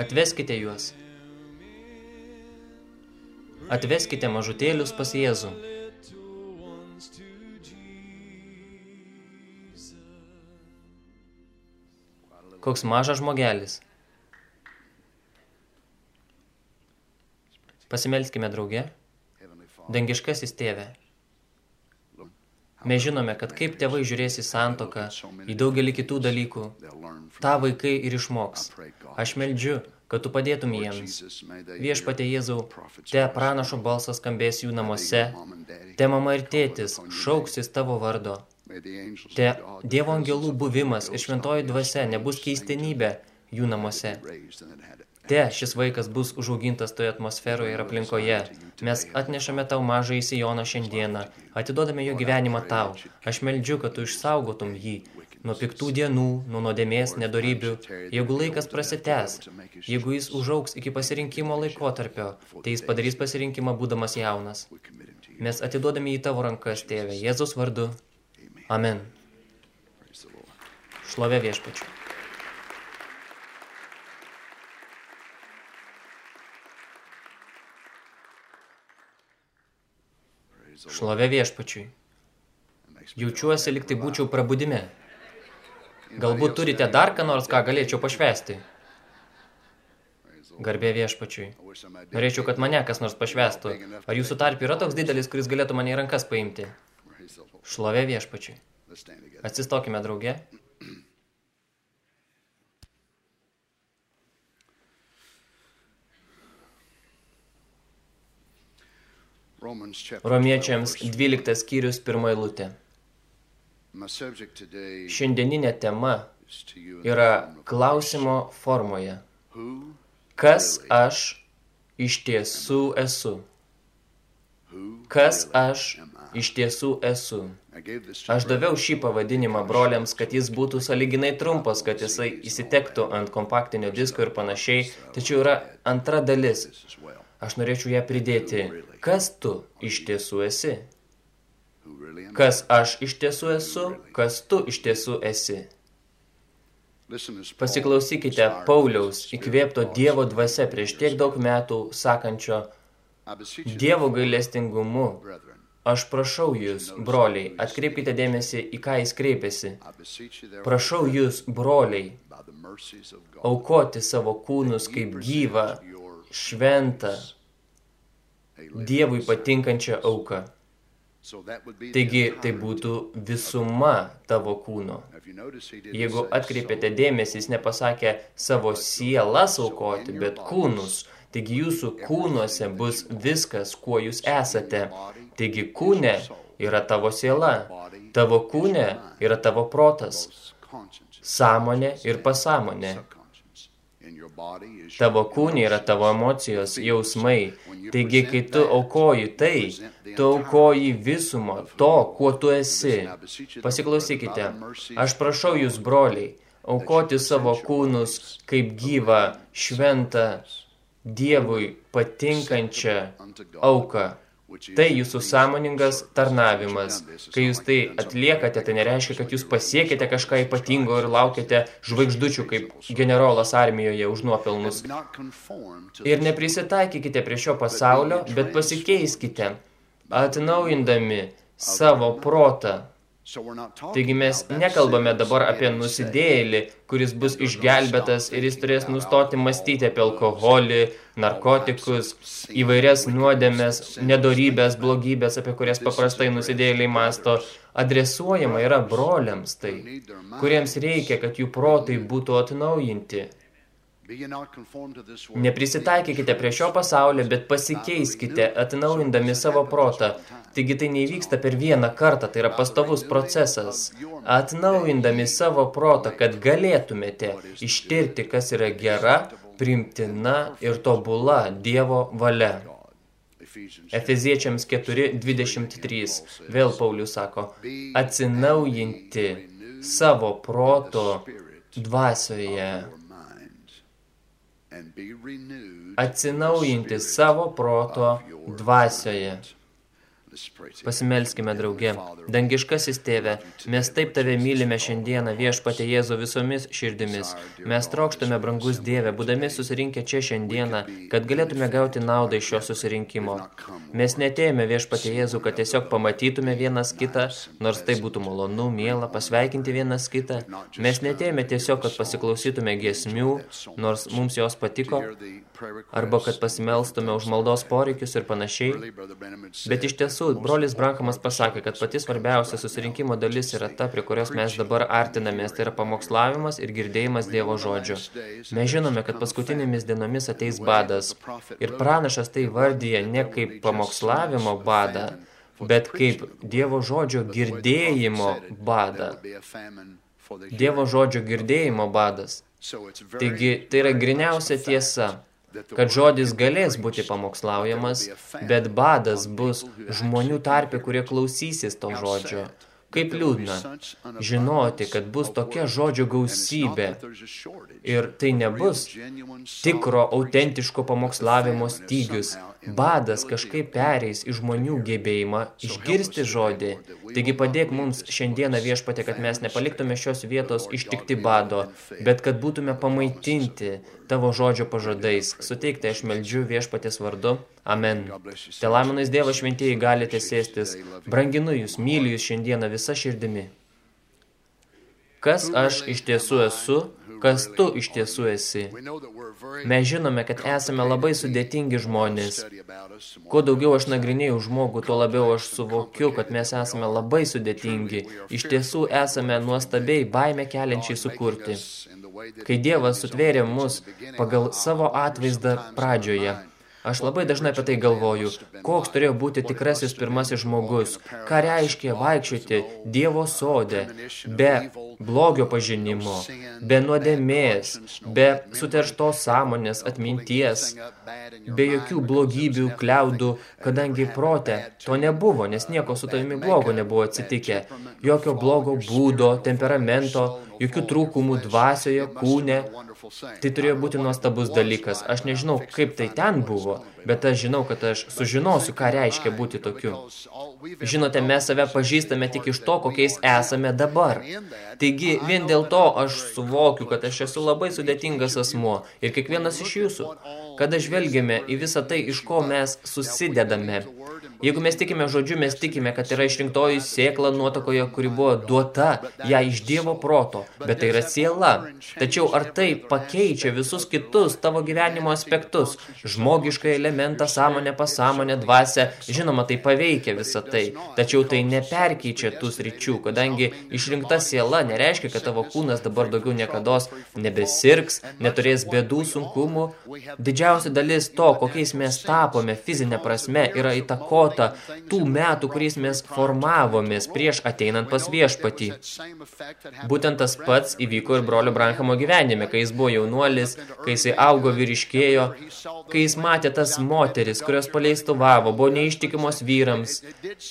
Atveskite juos. Atveskite mažutėlius pas Jėzų. Koks mažas žmogelis. Pasimelskime drauge. Dangiškasis tėve. Mes žinome, kad kaip tėvai žiūrės į santoką, į daugelį kitų dalykų, tą vaikai ir išmoks. Aš meldžiu, kad tu padėtum jiems. Viešpatė Jėzau, te pranašo balsas skambės jų namuose, te mama ir tėtis šauksis tavo vardo. Te Dievo angelų buvimas ir šventoji dvasia nebus keistenybė jų namuose. Te šis vaikas bus užaugintas toje atmosferoje ir aplinkoje. Mes atnešame tau mažą įsijoną šiandieną, atiduodame jo gyvenimą tau. Aš meldžiu, kad tu išsaugotum jį nuo piktų dienų, nuo nuodėmės, nedorybių. Jeigu laikas prasitęs, jeigu jis užauks iki pasirinkimo laikotarpio, tai jis padarys pasirinkimą būdamas jaunas. Mes atiduodame į tavo rankas, tėve, Jėzus vardu. Amen. Šlovė viešpačiu. Šlovė viešpačiui. Jaučiuosi, lyg tai būčiau prabudime. Galbūt turite dar ką nors, ką galėčiau pašvesti. Garbė viešpačiui. Norėčiau, kad mane kas nors pašvestų. Ar jūsų tarp yra toks didelis, kuris galėtų mane į rankas paimti? Šlovė viešpačiui. Atsistokime drauge. Romiečiams 12 skyrius pirmą eilutę. Šiandieninė tema yra klausimo formoje. Kas aš iš tiesų esu? Kas aš iš tiesų esu? Aš daviau šį pavadinimą broliams, kad jis būtų saliginai trumpas, kad jisai įsitektų ant kompaktinio disko ir panašiai, tačiau yra antra dalis. Aš norėčiau ją pridėti. Kas tu iš tiesų esi? Kas aš iš tiesų esu? Kas tu iš tiesų esi? Pasiklausykite Pauliaus įkvėpto Dievo dvasia prieš tiek daug metų sakančio Dievo gailestingumu. Aš prašau jūs, broliai, atkreipkite dėmesį, į ką jis kreipiasi. Prašau jūs, broliai, aukoti savo kūnus kaip gyvą, šventą, Dievui patinkančią auką. Taigi tai būtų visuma tavo kūno. Jeigu atkreipėte dėmesį, jis nepasakė savo sielas aukoti, bet kūnus. Taigi jūsų kūnuose bus viskas, kuo jūs esate. Taigi kūne yra tavo siela, tavo kūne yra tavo protas, sąmonė ir pasąmonė. Tavo kūnė yra tavo emocijos, jausmai. Taigi, kai tu aukoji tai, tu aukoji visumą to, kuo tu esi. Pasiklausykite, aš prašau jūs, broliai, aukoti savo kūnus kaip gyvą, šventą, Dievui patinkančią auką. Tai jūsų sąmoningas tarnavimas. Kai jūs tai atliekate, tai nereiškia, kad jūs pasiekite kažką ypatingo ir laukiate žvaigždučių kaip generolas armijoje už nuopelnus. Ir neprisitaikykite prie šio pasaulio, bet pasikeiskite, atnaujindami savo protą. Taigi mes nekalbame dabar apie nusidėjėlį, kuris bus išgelbėtas ir jis turės nustoti mąstyti apie alkoholį, narkotikus, įvairias nuodėmės, nedorybės, blogybės, apie kurias paprastai nusidėjėliai masto. Adresuojama yra broliams tai, kuriems reikia, kad jų protai būtų atnaujinti. Neprisitaikykite prie šio pasaulio, bet pasikeiskite, atnaujindami savo protą. Taigi tai neįvyksta per vieną kartą, tai yra pastovus procesas. Atnaujindami savo protą, kad galėtumėte ištirti, kas yra gera, primtina ir tobula Dievo valia. Efeziečiams 4.23. Vėl Paulius sako, atsinaujinti savo proto dvasioje atsinaujinti savo proto dvasioje. Pasimelskime drauge. Dangiškasis tėve, mes taip tave mylime šiandieną viešpatė Jėzu visomis širdimis. Mes trokštame, brangus Dieve, būdami susirinkę čia šiandieną, kad galėtume gauti naudą iš šio susirinkimo. Mes netėjome viešpatė Jėzu, kad tiesiog pamatytume vienas kitą, nors tai būtų malonu, miela, pasveikinti vienas kitą. Mes netėjome tiesiog, kad pasiklausytume giesmių, nors mums jos patiko, arba kad pasimelstume už maldos poreikius ir panašiai. Bet iš tiesų, brolis Brankamas pasakė, kad pati svarbiausia susirinkimo dalis yra ta, prie kurios mes dabar artinamės, tai yra pamokslavimas ir girdėjimas Dievo žodžio. Mes žinome, kad paskutinėmis dienomis ateis badas. Ir pranašas tai vardyje ne kaip pamokslavimo badą, bet kaip Dievo žodžio girdėjimo badą. Dievo žodžio girdėjimo badas. Taigi, tai yra griniausia tiesa kad žodis galės būti pamokslaujamas, bet badas bus žmonių tarpe, kurie klausysis to žodžio. Kaip liūdna žinoti, kad bus tokia žodžio gausybė ir tai nebus tikro, autentiško pamokslavimo stygius. Badas kažkaip pereis į žmonių gebėjimą išgirsti žodį. Taigi padėk mums šiandieną viešpatė, kad mes nepaliktume šios vietos ištikti bado, bet kad būtume pamaitinti tavo žodžio pažadais. Suteikti aš meldžiu viešpatės vardu. Amen. Te laiminais Dievas šventieji galite sėstis. Branginu jūs, myliu jūs šiandieną visą širdimi. Kas aš iš tiesų esu, kas tu iš tiesų esi. Mes žinome, kad esame labai sudėtingi žmonės. Kuo daugiau aš nagrinėjau žmogų, tuo labiau aš suvokiu, kad mes esame labai sudėtingi. Iš tiesų esame nuostabiai baimę keliančiai sukurti. Kai Dievas sutvėrė mus pagal savo atvaizdą pradžioje, Aš labai dažnai apie tai galvoju, koks turėjo būti tikrasis pirmasis žmogus, ką reiškia vaikščioti Dievo sode, be blogio pažinimo, be nuodėmės, be suterštos sąmonės, atminties, be jokių blogybių, kliaudų, kadangi prote to nebuvo, nes nieko su tavimi blogo nebuvo atsitikę, jokio blogo būdo, temperamento, jokių trūkumų dvasioje, kūne. Tai turėjo būti nuostabus dalykas. Aš nežinau, kaip tai ten buvo, bet aš žinau, kad aš sužinosiu, ką reiškia būti tokiu. Žinote, mes save pažįstame tik iš to, kokiais esame dabar. Taigi, vien dėl to aš suvokiu, kad aš esu labai sudėtingas asmuo ir kiekvienas iš jūsų. Kada žvelgiame į visą tai, iš ko mes susidedame, Jeigu mes tikime žodžiu, mes tikime, kad yra išrinktoji sėkla nuotakoje, kuri buvo duota ją iš Dievo proto, bet tai yra siela. Tačiau ar tai pakeičia visus kitus tavo gyvenimo aspektus? Žmogišką elementą, sąmonę, pasąmonę, dvasę, žinoma, tai paveikia visą tai. Tačiau tai neperkeičia tų sričių, kadangi išrinkta siela nereiškia, kad tavo kūnas dabar daugiau niekados nebesirgs, neturės bėdų, sunkumų. Didžiausia dalis to, kokiais mes tapome fizinė prasme, yra įtakota tų metų, kuriais mes formavomės prieš ateinant pas viešpatį. Būtent tas pats įvyko ir brolio Branhamo gyvenime, kai jis buvo jaunuolis, kai jis augo vyriškėjo, kai jis matė tas moteris, kurios paleistuvavo, buvo neištikimos vyrams.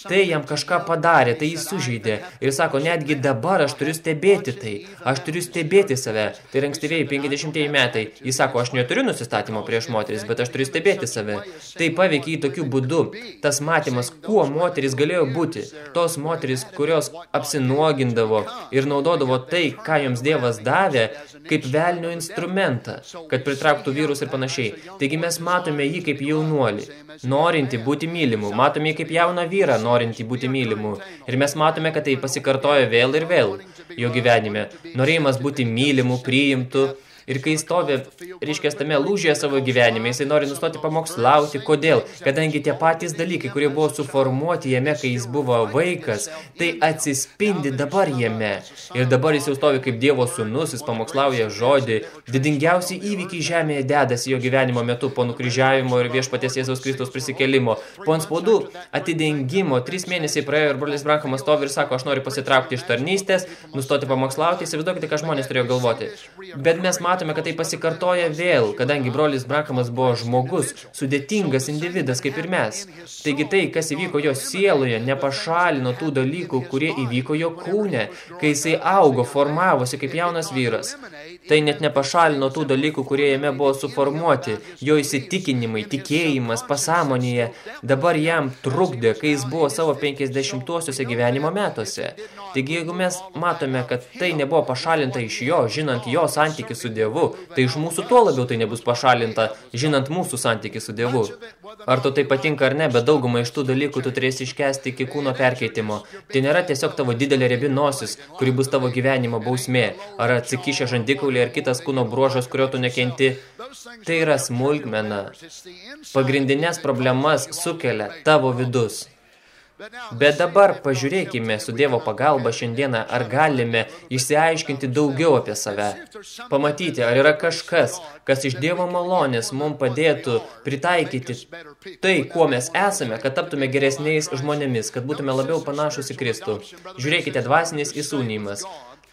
Tai jam kažką padarė, tai jis sužeidė. Ir sako, netgi dabar aš turiu stebėti tai, aš turiu stebėti save. Tai ankstyviai 50 metai. Jis sako, aš neturiu nusistatymo prieš moteris, bet aš turiu stebėti save. Tai paveikia jį tokiu būdu. Tas matymas, kuo moteris galėjo būti. Tos moteris, kurios apsinuogindavo ir naudodavo tai, ką joms Dievas davė, kaip velnio instrumentą, kad pritrauktų vyrus ir panašiai. Taigi mes matome jį kaip jaunuolį, norinti būti mylimu. Matome jį kaip jauną vyrą, norinti būti mylimu. Ir mes matome, kad tai pasikartoja vėl ir vėl jo gyvenime. Norėjimas būti mylimu, priimtu, Ir kai stovi, reiškia, tame lūžėje savo gyvenime, jisai nori nustoti pamokslauti. Kodėl? Kadangi tie patys dalykai, kurie buvo suformuoti jame, kai jis buvo vaikas, tai atsispindi dabar jame. Ir dabar jis jau stovi kaip Dievo sūnus, jis pamokslauja žodį. Didingiausi įvykiai žemėje dedasi jo gyvenimo metu po nukryžiavimo ir viešpaties Jėzaus Kristos prisikelimo. Po anspaudų atidengimo, trys mėnesiai praėjo ir brolis Brankamas stovi ir sako, aš noriu pasitraukti iš tarnystės, nustoti pamokslauti, įsivaizduokite, ką žmonės turėjo galvoti. Bet mes matome, kad tai pasikartoja vėl, kadangi brolis Brakamas buvo žmogus, sudėtingas individas kaip ir mes. Taigi tai, kas įvyko jo sieloje, nepašalino tų dalykų, kurie įvyko jo kūne, kai jisai augo, formavosi kaip jaunas vyras. Tai net nepašalino tų dalykų, kurie jame buvo suformuoti. Jo įsitikinimai, tikėjimas, pasąmonėje dabar jam trukdė, kai jis buvo savo 50-uosiuose gyvenimo metuose. Taigi, jeigu mes matome, kad tai nebuvo pašalinta iš jo, žinant jo santykį su Dievu, tai iš mūsų tuo labiau tai nebus pašalinta, žinant mūsų santykį su Dievu. Ar tu tai patinka ar ne, bet daugumą iš tų dalykų tu turėsi iškesti iki kūno perkeitimo. Tai nėra tiesiog tavo didelė rebi nosis, kuri bus tavo gyvenimo bausmė, ar atsikišę žandikaulį, ar kitas kūno bruožas, kurio tu nekenti. Tai yra smulkmena. Pagrindinės problemas sukelia tavo vidus. Bet dabar pažiūrėkime su Dievo pagalba šiandieną, ar galime išsiaiškinti daugiau apie save. Pamatyti, ar yra kažkas, kas iš Dievo malonės mums padėtų pritaikyti tai, kuo mes esame, kad taptume geresniais žmonėmis, kad būtume labiau panašus į Kristų. Žiūrėkite, dvasinis įsūnymas.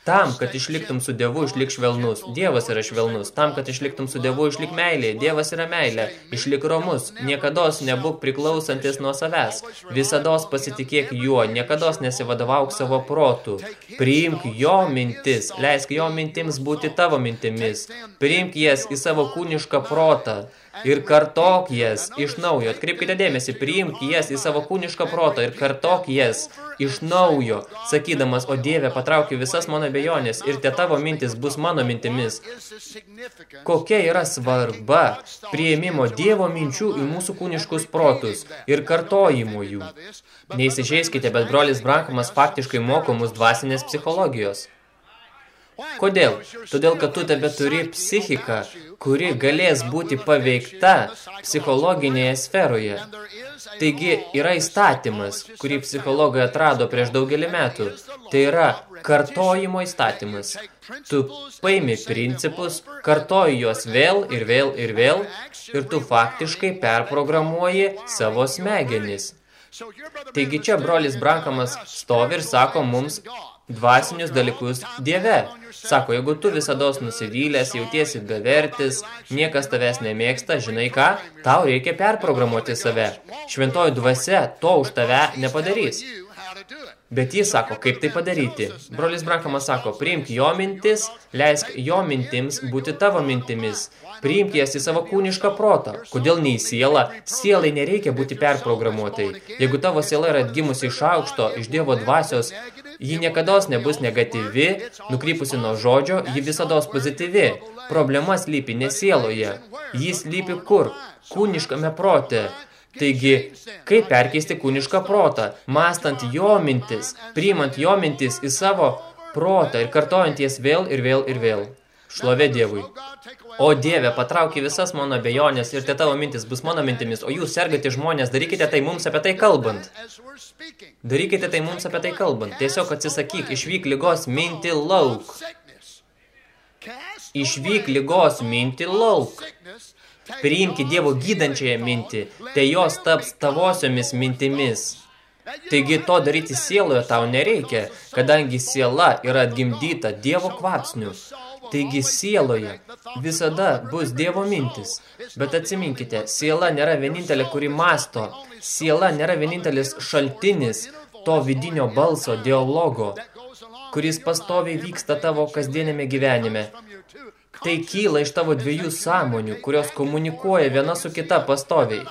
Tam, kad išliktum su Dievu, išlik švelnus. Dievas yra švelnus. Tam, kad išliktum su Dievu, išlik meilė. Dievas yra meilė. Išlik romus. Niekados nebūk priklausantis nuo savęs. Visados pasitikėk juo. Niekados nesivadovauk savo protų. Priimk jo mintis. Leisk jo mintims būti tavo mintimis. Priimk jas į savo kūnišką protą ir kartok jas iš naujo. Atkreipkite dėmesį, priimk jas į savo kūnišką protą ir kartok jas iš naujo, sakydamas, o Dieve, patraukiu visas mano bejonės ir te tavo mintis bus mano mintimis. Kokia yra svarba prieimimo Dievo minčių į mūsų kūniškus protus ir kartojimo jų. Neįsižeiskite, bet brolis Brankamas faktiškai moko mus dvasinės psichologijos. Kodėl? Todėl, kad tu tebe turi psichiką, kuri galės būti paveikta psichologinėje sferoje. Taigi yra įstatymas, kurį psichologai atrado prieš daugelį metų. Tai yra kartojimo įstatymas. Tu paimi principus, kartoji juos vėl ir vėl ir vėl ir tu faktiškai perprogramuoji savo smegenis. Taigi čia brolis Brankamas stovi ir sako mums dvasinius dalykus Dieve. Sako, jeigu tu visados nusivylęs, jautiesi bevertis, niekas tavęs nemėgsta, žinai ką, tau reikia perprogramuoti save. Šventoji dvasia to už tave nepadarys. Bet jis sako, kaip tai padaryti. Brolis Brankamas sako, priimk jo mintis, leisk jo mintims būti tavo mintimis. Priimk jas į savo kūnišką protą. Kodėl nei siela? Sielai nereikia būti perprogramuotai. Jeigu tavo siela yra atgimusi iš aukšto, iš Dievo dvasios, ji niekados nebus negatyvi, nukrypusi nuo žodžio, ji visados pozityvi. Problema slypi ne sieloje. Jis slypi kur? Kūniškame prote. Taigi, kaip perkeisti kūnišką protą, mastant jo mintis, priimant jo mintis į savo protą ir kartojant jas vėl ir vėl ir vėl. Šlovė Dievui. O Dieve, patrauki visas mano bejonės ir te tavo mintis bus mano mintimis, o jūs sergate žmonės, darykite tai mums apie tai kalbant. Darykite tai mums apie tai kalbant. Tiesiog atsisakyk, išvyk lygos minti lauk. Išvyk lygos minti lauk. Priimki Dievo gydančiąją mintį, tai jos taps tavosiomis mintimis. Taigi to daryti sieloje tau nereikia, kadangi siela yra atgimdyta Dievo kvapsnių. Taigi sieloje visada bus Dievo mintis. Bet atsiminkite, siela nėra vienintelė, kuri masto. Siela nėra vienintelis šaltinis to vidinio balso, dialogo, kuris pastoviai vyksta tavo kasdienėme gyvenime. Tai kyla iš tavo dviejų sąmonių, kurios komunikuoja viena su kita pastoviai.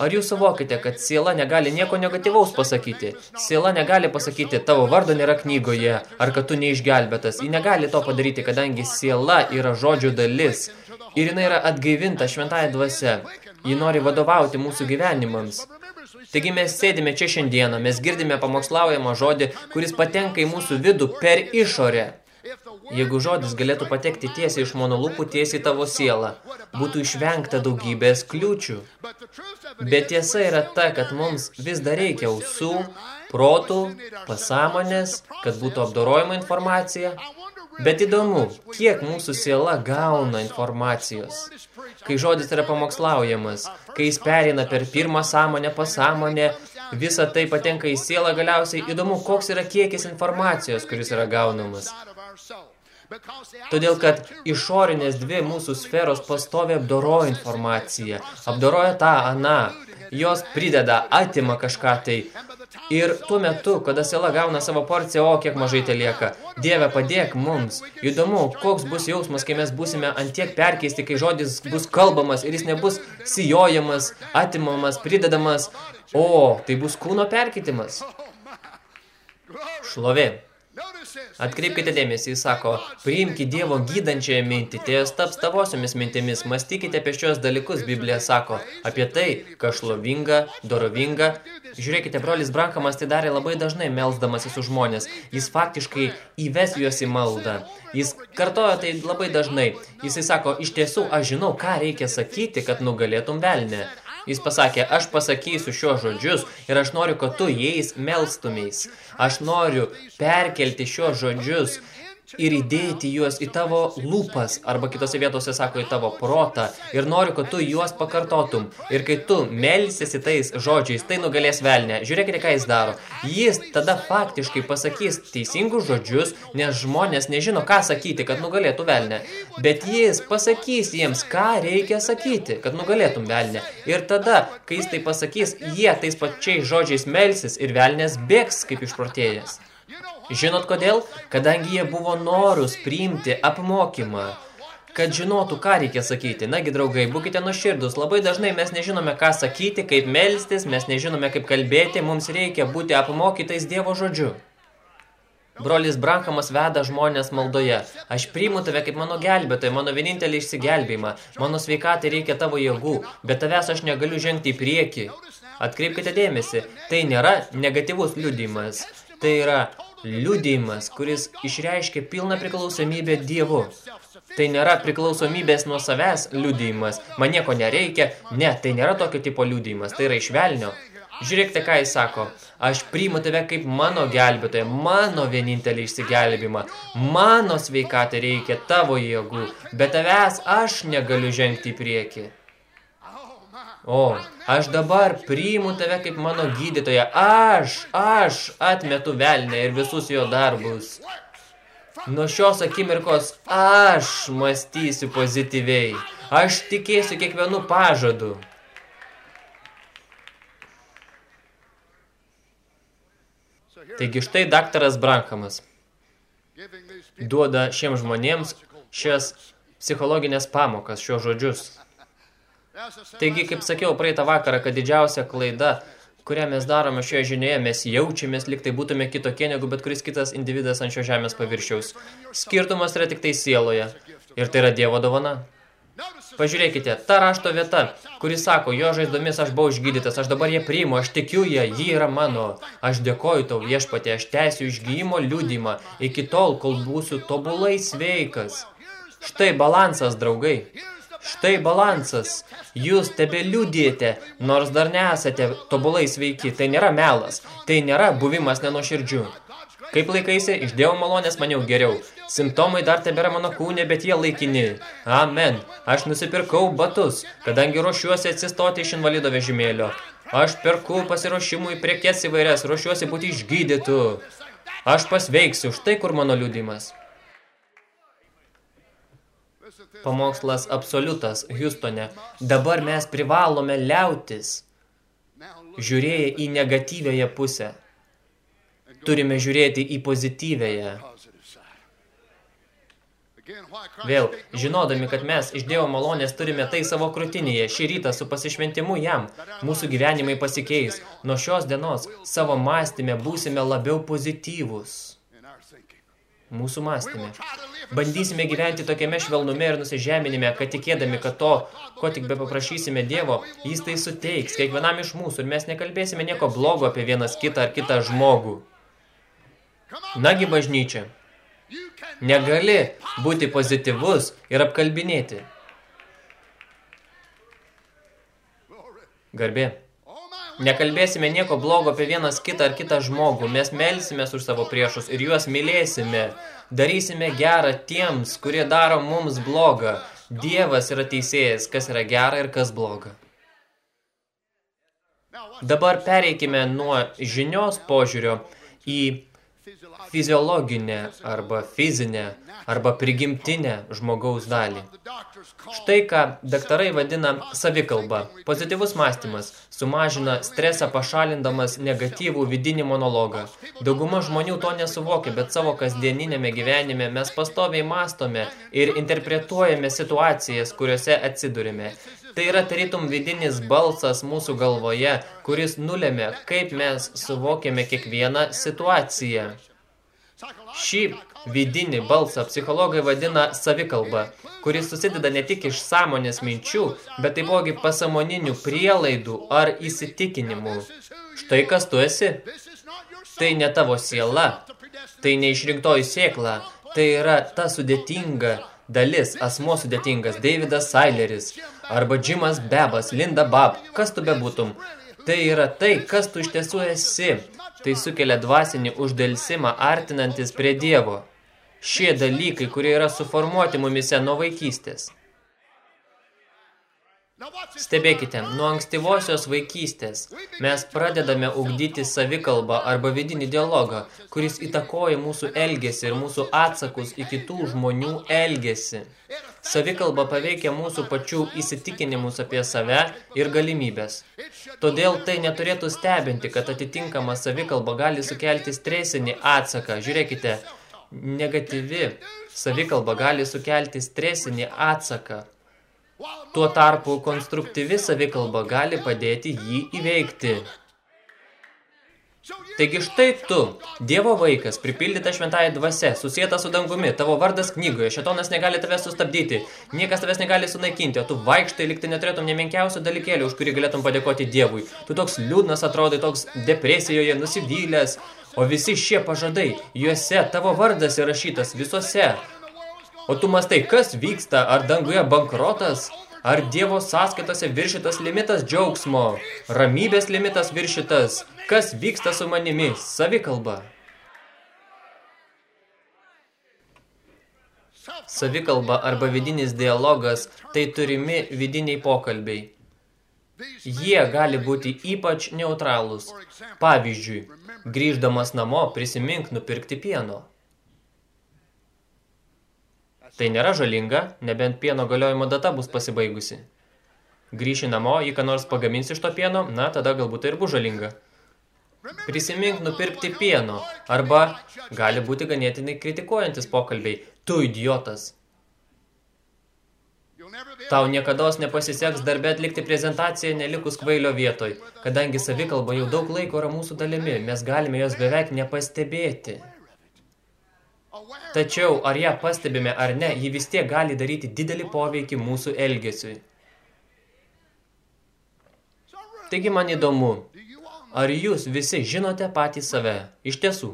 Ar jūs suvokite, kad siela negali nieko negatyvaus pasakyti? Siela negali pasakyti, tavo vardo nėra knygoje, ar kad tu neišgelbėtas. Ji negali to padaryti, kadangi siela yra žodžio dalis. Ir jinai yra atgaivinta šventąją dvasia. Ji nori vadovauti mūsų gyvenimams. Taigi mes sėdime čia šiandieną, mes girdime pamokslaujamą žodį, kuris patenka į mūsų vidų per išorę. Jeigu žodis galėtų patekti tiesiai iš mano lūpų tiesiai tavo sielą, būtų išvengta daugybės kliūčių. Bet tiesa yra ta, kad mums vis dar reikia ausų, protų, pasąmonės, kad būtų apdorojama informacija. Bet įdomu, kiek mūsų siela gauna informacijos. Kai žodis yra pamokslaujamas, kai jis perina per pirmą sąmonę, pasąmonę, visa tai patenka į sielą galiausiai. Įdomu, koks yra kiekis informacijos, kuris yra gaunamas. Todėl, kad išorinės dvi mūsų sferos pastovi apdoroja informaciją, apdoroja tą, aną, jos prideda, atima kažką tai. Ir tuo metu, kada siela gauna savo porciją, o kiek mažai te lieka, Dieve padėk mums. Įdomu, koks bus jausmas, kai mes būsime antiek perkeisti, kai žodis bus kalbamas ir jis nebus sijojamas, atimamas, pridedamas. O, tai bus kūno perkeitimas. Šlovė. Atkreipkite dėmesį, jis sako, priimki Dievo gydančiąją mintį, jos taps tavosiomis mintimis, mąstykite apie šios dalykus, Biblija sako, apie tai, kas šlovinga, dorovinga. Žiūrėkite, brolis Brankamas tai darė labai dažnai melsdamasis už žmonės, jis faktiškai įves juos į maldą. Jis kartojo tai labai dažnai, jisai sako, iš tiesų, aš žinau, ką reikia sakyti, kad nugalėtum velnę. Jis pasakė, aš pasakysiu šios žodžius ir aš noriu, kad tu jais melstumeis. Aš noriu perkelti šios žodžius ir įdėti juos į tavo lūpas, arba kitose vietose sako į tavo protą, ir noriu, kad tu juos pakartotum. Ir kai tu melsiesi tais žodžiais, tai nugalės velnę. Žiūrėkite, ką jis daro. Jis tada faktiškai pasakys teisingus žodžius, nes žmonės nežino, ką sakyti, kad nugalėtų velnę. Bet jis pasakys jiems, ką reikia sakyti, kad nugalėtum velnę. Ir tada, kai jis tai pasakys, jie tais pačiais žodžiais melsis ir velnės bėgs kaip išprotėjęs. Žinot kodėl? Kadangi jie buvo norus priimti apmokymą, kad žinotų, ką reikia sakyti. Nagi, draugai, būkite nuoširdus. Labai dažnai mes nežinome, ką sakyti, kaip melstis, mes nežinome, kaip kalbėti, mums reikia būti apmokytais Dievo žodžiu. Brolis Brankamas veda žmonės maldoje. Aš priimu tave kaip mano gelbėtoją, mano vienintelį išsigelbėjimą. Mano sveikatai reikia tavo jėgų, bet tavęs aš negaliu žengti į priekį. Atkreipkite dėmesį, tai nėra negatyvus liudimas. Tai yra liudijimas, kuris išreiškia pilną priklausomybę Dievu. Tai nėra priklausomybės nuo savęs liudijimas. Man nieko nereikia. Ne, tai nėra tokio tipo liudijimas. Tai yra išvelnio. Žiūrėkite, ką jis sako. Aš priimu tave kaip mano gelbėtoją, mano vienintelį išsigelbimą. Mano sveikatai reikia tavo jėgų, bet tavęs aš negaliu žengti į priekį. O, aš dabar priimu tave kaip mano gydytoja. Aš, aš atmetu velnę ir visus jo darbus. Nuo šios akimirkos aš mąstysiu pozityviai. Aš tikėsiu kiekvienu pažadu. Taigi štai daktaras Brankamas duoda šiems žmonėms šias psichologinės pamokas, šios žodžius. Taigi, kaip sakiau praeitą vakarą, kad didžiausia klaida, kurią mes darome šioje žinioje, mes jaučiamės, lyg tai būtume kitokie negu bet kuris kitas individas ant šio žemės paviršiaus. Skirtumas yra tik tai sieloje. Ir tai yra Dievo dovana. Pažiūrėkite, ta rašto vieta, kuri sako, jo žaizdomis aš buvau išgydytas, aš dabar ją priimu, aš tikiu ją, ji yra mano. Aš dėkoju tau viešpatė, aš tęsiu išgyjimo liudymą iki tol, kol būsiu tobulai sveikas. Štai balansas, draugai. Štai balansas. Jūs tebe liūdėte, nors dar nesate tobulai sveiki. Tai nėra melas. Tai nėra buvimas nenuoširdžiu. Kaip laikaisi, iš Dievo malonės maniau geriau. Simptomai dar tebėra mano kūne, bet jie laikini. Amen. Aš nusipirkau batus, kadangi ruošiuosi atsistoti iš invalido vežimėlio. Aš perku pasiruošimui prekes įvairias, ruošiuosi būti išgydytų. Aš pasveiksiu, štai kur mano liudimas. Pamokslas absoliutas Houstone. Dabar mes privalome liautis, žiūrėję į negatyvėje pusę. Turime žiūrėti į pozityvėje. Vėl, žinodami, kad mes iš Dievo malonės turime tai savo krūtinėje, šį rytą su pasišventimu jam, mūsų gyvenimai pasikeis. Nuo šios dienos savo mąstyme būsime labiau pozityvus. Mūsų mąstyme. Bandysime gyventi tokiame švelnume ir nusižeminime, kad tikėdami, kad to, ko tik be paprašysime Dievo, jis tai suteiks kiekvienam iš mūsų ir mes nekalbėsime nieko blogo apie vienas kitą ar kitą žmogų. Nagi bažnyčia, negali būti pozityvus ir apkalbinėti. Garbė. Nekalbėsime nieko blogo apie vienas kitą ar kitą žmogų. Mes melsimės už savo priešus ir juos mylėsime. Darysime gerą tiems, kurie daro mums blogą. Dievas yra teisėjas, kas yra gera ir kas bloga. Dabar pereikime nuo žinios požiūrio į fiziologinę arba fizinę arba prigimtinę žmogaus dalį. Štai ką daktarai vadina savikalba. Pozityvus mąstymas sumažina stresą pašalindamas negatyvų vidinį monologą. Dauguma žmonių to nesuvokia, bet savo kasdieninėme gyvenime mes pastoviai mastome ir interpretuojame situacijas, kuriuose atsidurime. Tai yra tarytum vidinis balsas mūsų galvoje, kuris nulėmė, kaip mes suvokiame kiekvieną situaciją. Šį vidinį balsą psichologai vadina savikalba, kuris susideda ne tik iš sąmonės minčių, bet taipogi pasamoninių prielaidų ar įsitikinimų. Štai kas tu esi? Tai ne tavo siela, tai neišrinktoji sėkla, tai yra ta sudėtinga dalis, asmo sudėtingas, Davidas Saileris, arba Jimas Bebas, Linda Bab, kas tu bebūtum. Tai yra tai, kas tu iš tiesų esi. Tai sukelia dvasinį uždelsimą, artinantis prie Dievo. Šie dalykai, kurie yra suformuoti mumise nuo vaikystės. Stebėkite, nuo ankstyvosios vaikystės mes pradedame ugdyti savikalbą arba vidinį dialogą, kuris įtakoja mūsų elgesį ir mūsų atsakus į kitų žmonių elgesį. Savikalba paveikia mūsų pačių įsitikinimus apie save ir galimybės. Todėl tai neturėtų stebinti, kad atitinkama savikalba gali sukelti stresinį atsaką. Žiūrėkite, negatyvi savikalba gali sukelti stresinį atsaką. Tuo tarpu konstruktyvi savikalba gali padėti jį įveikti. Taigi štai tu, Dievo vaikas, pripildyta šventąją dvasia, susijęta su dangumi, tavo vardas knygoje, šetonas negali tave sustabdyti, niekas tavęs negali sunaikinti, o tu vaikštai, lyg tai neturėtum nemenkiausio dalykėlio, už kurį galėtum padėkoti Dievui. Tu toks liūdnas atrodai, toks depresijoje, nusivylęs, o visi šie pažadai, juose tavo vardas įrašytas visuose. O tu mastai, kas vyksta, ar danguje bankrotas, ar Dievo sąskaitose viršytas limitas džiaugsmo, ramybės limitas viršytas, kas vyksta su manimi, savikalba. Savikalba arba vidinis dialogas tai turimi vidiniai pokalbiai. Jie gali būti ypač neutralūs. Pavyzdžiui, grįždamas namo prisimink nupirkti pieno. Tai nėra žalinga, nebent pieno galiojimo data bus pasibaigusi. Grįši namo, jį ką nors pagaminsi iš to pieno, na, tada galbūt tai ir bus žalinga. Prisimink nupirkti pieno, arba gali būti ganėtinai kritikuojantis pokalbiai. Tu idiotas. Tau niekados nepasiseks darbę atlikti prezentaciją nelikus kvailio vietoj, kadangi savikalba jau daug laiko yra mūsų dalimi, mes galime jos beveik nepastebėti. Tačiau, ar ją pastebime ar ne, ji vis tiek gali daryti didelį poveikį mūsų elgesiui. Taigi man įdomu, ar jūs visi žinote patį save? Iš tiesų.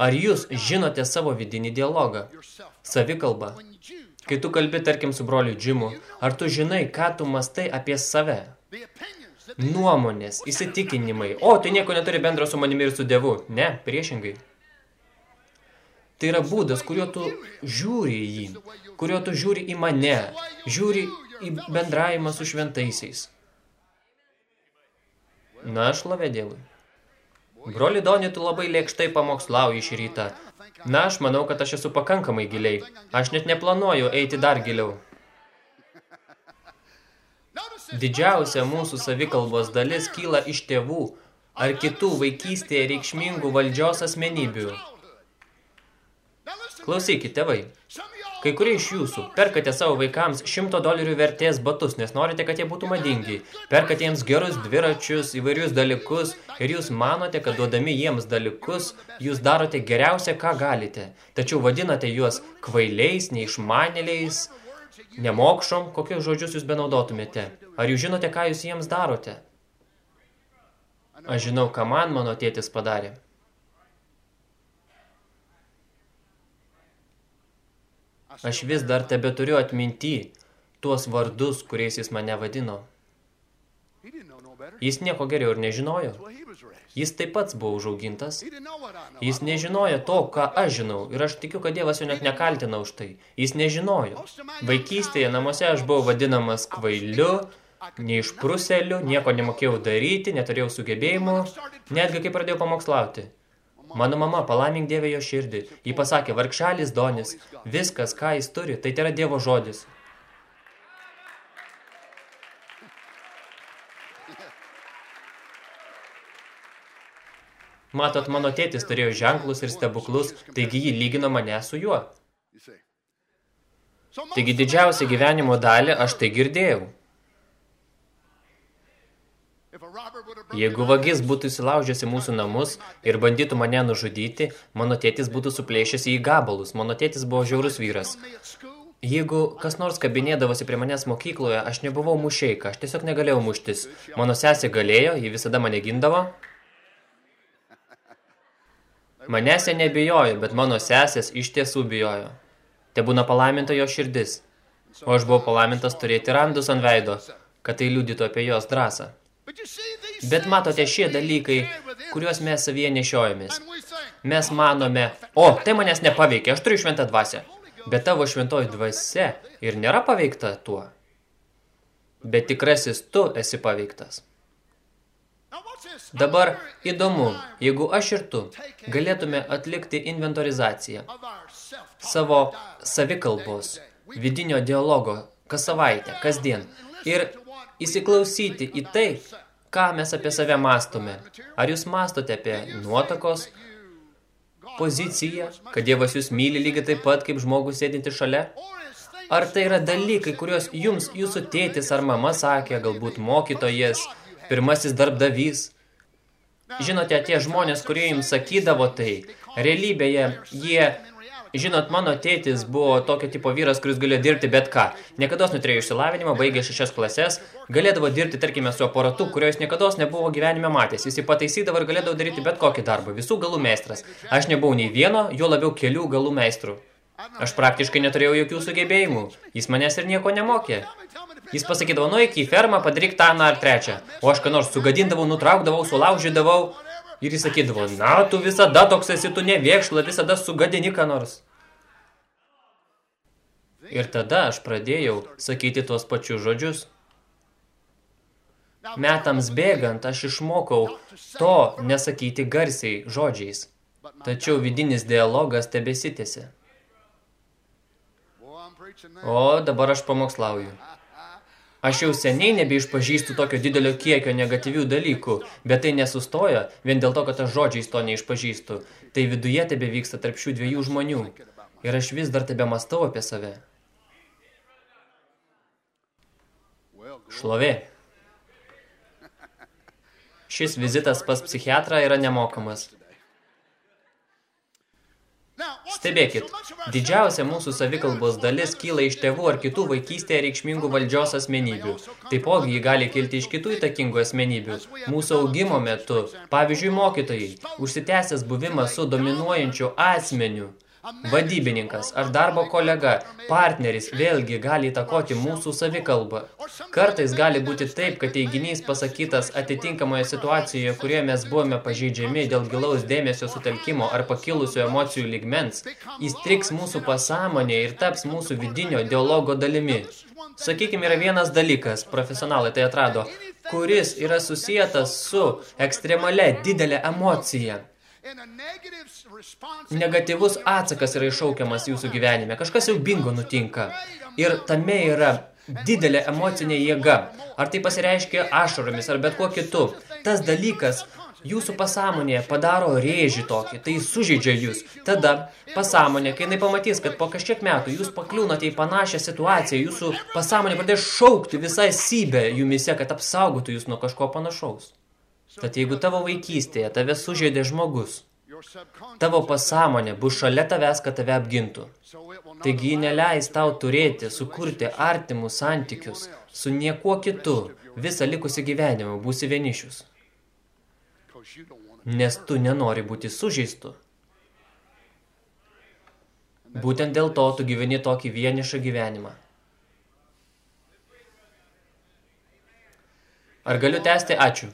Ar jūs žinote savo vidinį dialogą? Savikalbą. Kai tu kalbi, tarkim, su broliu Džimu, ar tu žinai, ką tu mastai apie save? Nuomonės, įsitikinimai. O, tai nieko neturi bendro su manimi ir su Dievu. Ne, priešingai. Tai yra būdas, kuriuo tu žiūri į jį, kuriuo tu žiūri į mane, žiūri į bendravimą su šventaisiais. Na, šlovė Dievui. Broli Doni, tu labai lėkštai pamokslauji šį rytą. Na, aš manau, kad aš esu pakankamai giliai. Aš net neplanuoju eiti dar giliau. Didžiausia mūsų savikalbos dalis kyla iš tėvų ar kitų vaikystėje reikšmingų valdžios asmenybių. Klausykit, tėvai. Kai kurie iš jūsų perkate savo vaikams 100 dolerių vertės batus, nes norite, kad jie būtų madingi. Perkate jiems gerus dviračius, įvairius dalykus ir jūs manote, kad duodami jiems dalykus, jūs darote geriausia, ką galite. Tačiau vadinate juos kvailiais, neišmanėliais, nemokšom, kokius žodžius jūs benaudotumėte. Ar jūs žinote, ką jūs jiems darote? Aš žinau, ką man mano tėtis padarė. Aš vis dar tebe turiu atminti tuos vardus, kuriais jis mane vadino. Jis nieko geriau ir nežinojo. Jis taip pats buvo užaugintas. Jis nežinojo to, ką aš žinau. Ir aš tikiu, kad Dievas jo net nekaltina už tai. Jis nežinojo. Vaikystėje namuose aš buvau vadinamas kvailiu, neišpruseliu, nieko nemokėjau daryti, neturėjau sugebėjimų, netgi kai pradėjau pamokslauti. Mano mama, palaimink Dievę jo širdį. Ji pasakė, vargšelis Donis, viskas, ką jis turi, tai yra Dievo žodis. Matot, mano tėtis turėjo ženklus ir stebuklus, taigi jį lygino mane su juo. Taigi didžiausią gyvenimo dalį aš tai girdėjau. Jeigu vagis būtų įsilaužęs į mūsų namus ir bandytų mane nužudyti, mano tėtis būtų suplėšęs į gabalus. Mano tėtis buvo žiaurus vyras. Jeigu kas nors kabinėdavosi prie manęs mokykloje, aš nebuvau mušeika, aš tiesiog negalėjau muštis. Mano sesė galėjo, ji visada mane gindavo. Manęs jie nebijojo, bet mano sesės iš tiesų bijojo. Te būna palaiminta jo širdis. O aš buvau palaimintas turėti randus ant veido, kad tai liudytų apie jos drąsą. Bet matote šie dalykai, kuriuos mes savyje nešiojamės. Mes manome, o, tai manęs nepaveikia, aš turiu šventą dvasę. Bet tavo šventoji dvasia ir nėra paveikta tuo. Bet tikrasis tu esi paveiktas. Dabar įdomu, jeigu aš ir tu galėtume atlikti inventorizaciją savo savikalbos, vidinio dialogo, kas savaitę, kasdien ir įsiklausyti į tai, ką mes apie save mastome. Ar jūs mastote apie nuotakos poziciją, kad Dievas jūs myli lygiai taip pat, kaip žmogus sėdinti šalia? Ar tai yra dalykai, kuriuos jums jūsų tėtis ar mama sakė, galbūt mokytojas, pirmasis darbdavys? Žinote, tie žmonės, kurie jums sakydavo tai, realybėje jie Žinot, mano tėtis buvo tokio tipo vyras, kuris galėjo dirbti bet ką. Niekados neturėjo išsilavinimą, baigė šešias klases, galėdavo dirbti, tarkime, su aparatu, kurio jis niekados nebuvo gyvenime matęs. Jis pataisydavo ir galėdavo daryti bet kokį darbą, visų galų meistras. Aš nebuvau nei vieno, jo labiau kelių galų meistrų. Aš praktiškai neturėjau jokių sugebėjimų. Jis manęs ir nieko nemokė. Jis pasakydavo, nueik į fermą, padaryk tą ar trečią. O aš ką nors sugadindavau, nutraukdavau, sulaužydavau. Ir jis sakydavo, na, tu visada toks esi, tu nevėkšla, visada sugadini ką nors. Ir tada aš pradėjau sakyti tuos pačius žodžius. Metams bėgant aš išmokau to nesakyti garsiai žodžiais. Tačiau vidinis dialogas tebesitėsi. O dabar aš pamokslauju. Aš jau seniai nebeišpažįstu tokio didelio kiekio negatyvių dalykų, bet tai nesustoja vien dėl to, kad aš žodžiais to neišpažįstu. Tai viduje tebe vyksta tarp šių dviejų žmonių. Ir aš vis dar tebe mastau apie save. Šlovė. Šis vizitas pas psichiatrą yra nemokamas. Stebėkit, didžiausia mūsų savikalbos dalis kyla iš tėvų ar kitų vaikystėje reikšmingų valdžios asmenybių. Taipogi ji gali kilti iš kitų įtakingų asmenybių. Mūsų augimo metu, pavyzdžiui, mokytojai, užsitęsęs buvimas su dominuojančiu asmeniu – Vadybininkas ar darbo kolega, partneris vėlgi gali įtakoti mūsų savikalbą. Kartais gali būti taip, kad teiginys pasakytas atitinkamoje situacijoje, kurioje mes buvome pažeidžiami dėl gilaus dėmesio sutelkimo ar pakilusių emocijų ligmens, įstriks mūsų pasąmonė ir taps mūsų vidinio dialogo dalimi. Sakykime, yra vienas dalykas, profesionalai tai atrado, kuris yra susijęs su ekstremale didelė emocija. Negatyvus atsakas yra iššaukiamas jūsų gyvenime. Kažkas jau bingo nutinka. Ir tame yra didelė emocinė jėga. Ar tai pasireiškia ašaromis, ar bet kuo kitu. Tas dalykas jūsų pasąmonėje padaro rėžį tokį, tai sužeidžia jūs. Tada pasąmonė, kai jinai pamatys, kad po kažkiek metų jūs pakliūnate į panašią situaciją, jūsų pasąmonė pradės šaukti visai sybę jumise, kad apsaugotų jūs nuo kažko panašaus. Tad jeigu tavo vaikystėje tave sužeidė žmogus, tavo pasąmonė bus šalia tavęs, kad tave apgintų. Taigi ji neleis tau turėti, sukurti artimus santykius su niekuo kitu, visą likusį gyvenimą būsi vienišius. Nes tu nenori būti sužeistu. Būtent dėl to tu gyveni tokį vienišą gyvenimą. Ar galiu tęsti? Ačiū.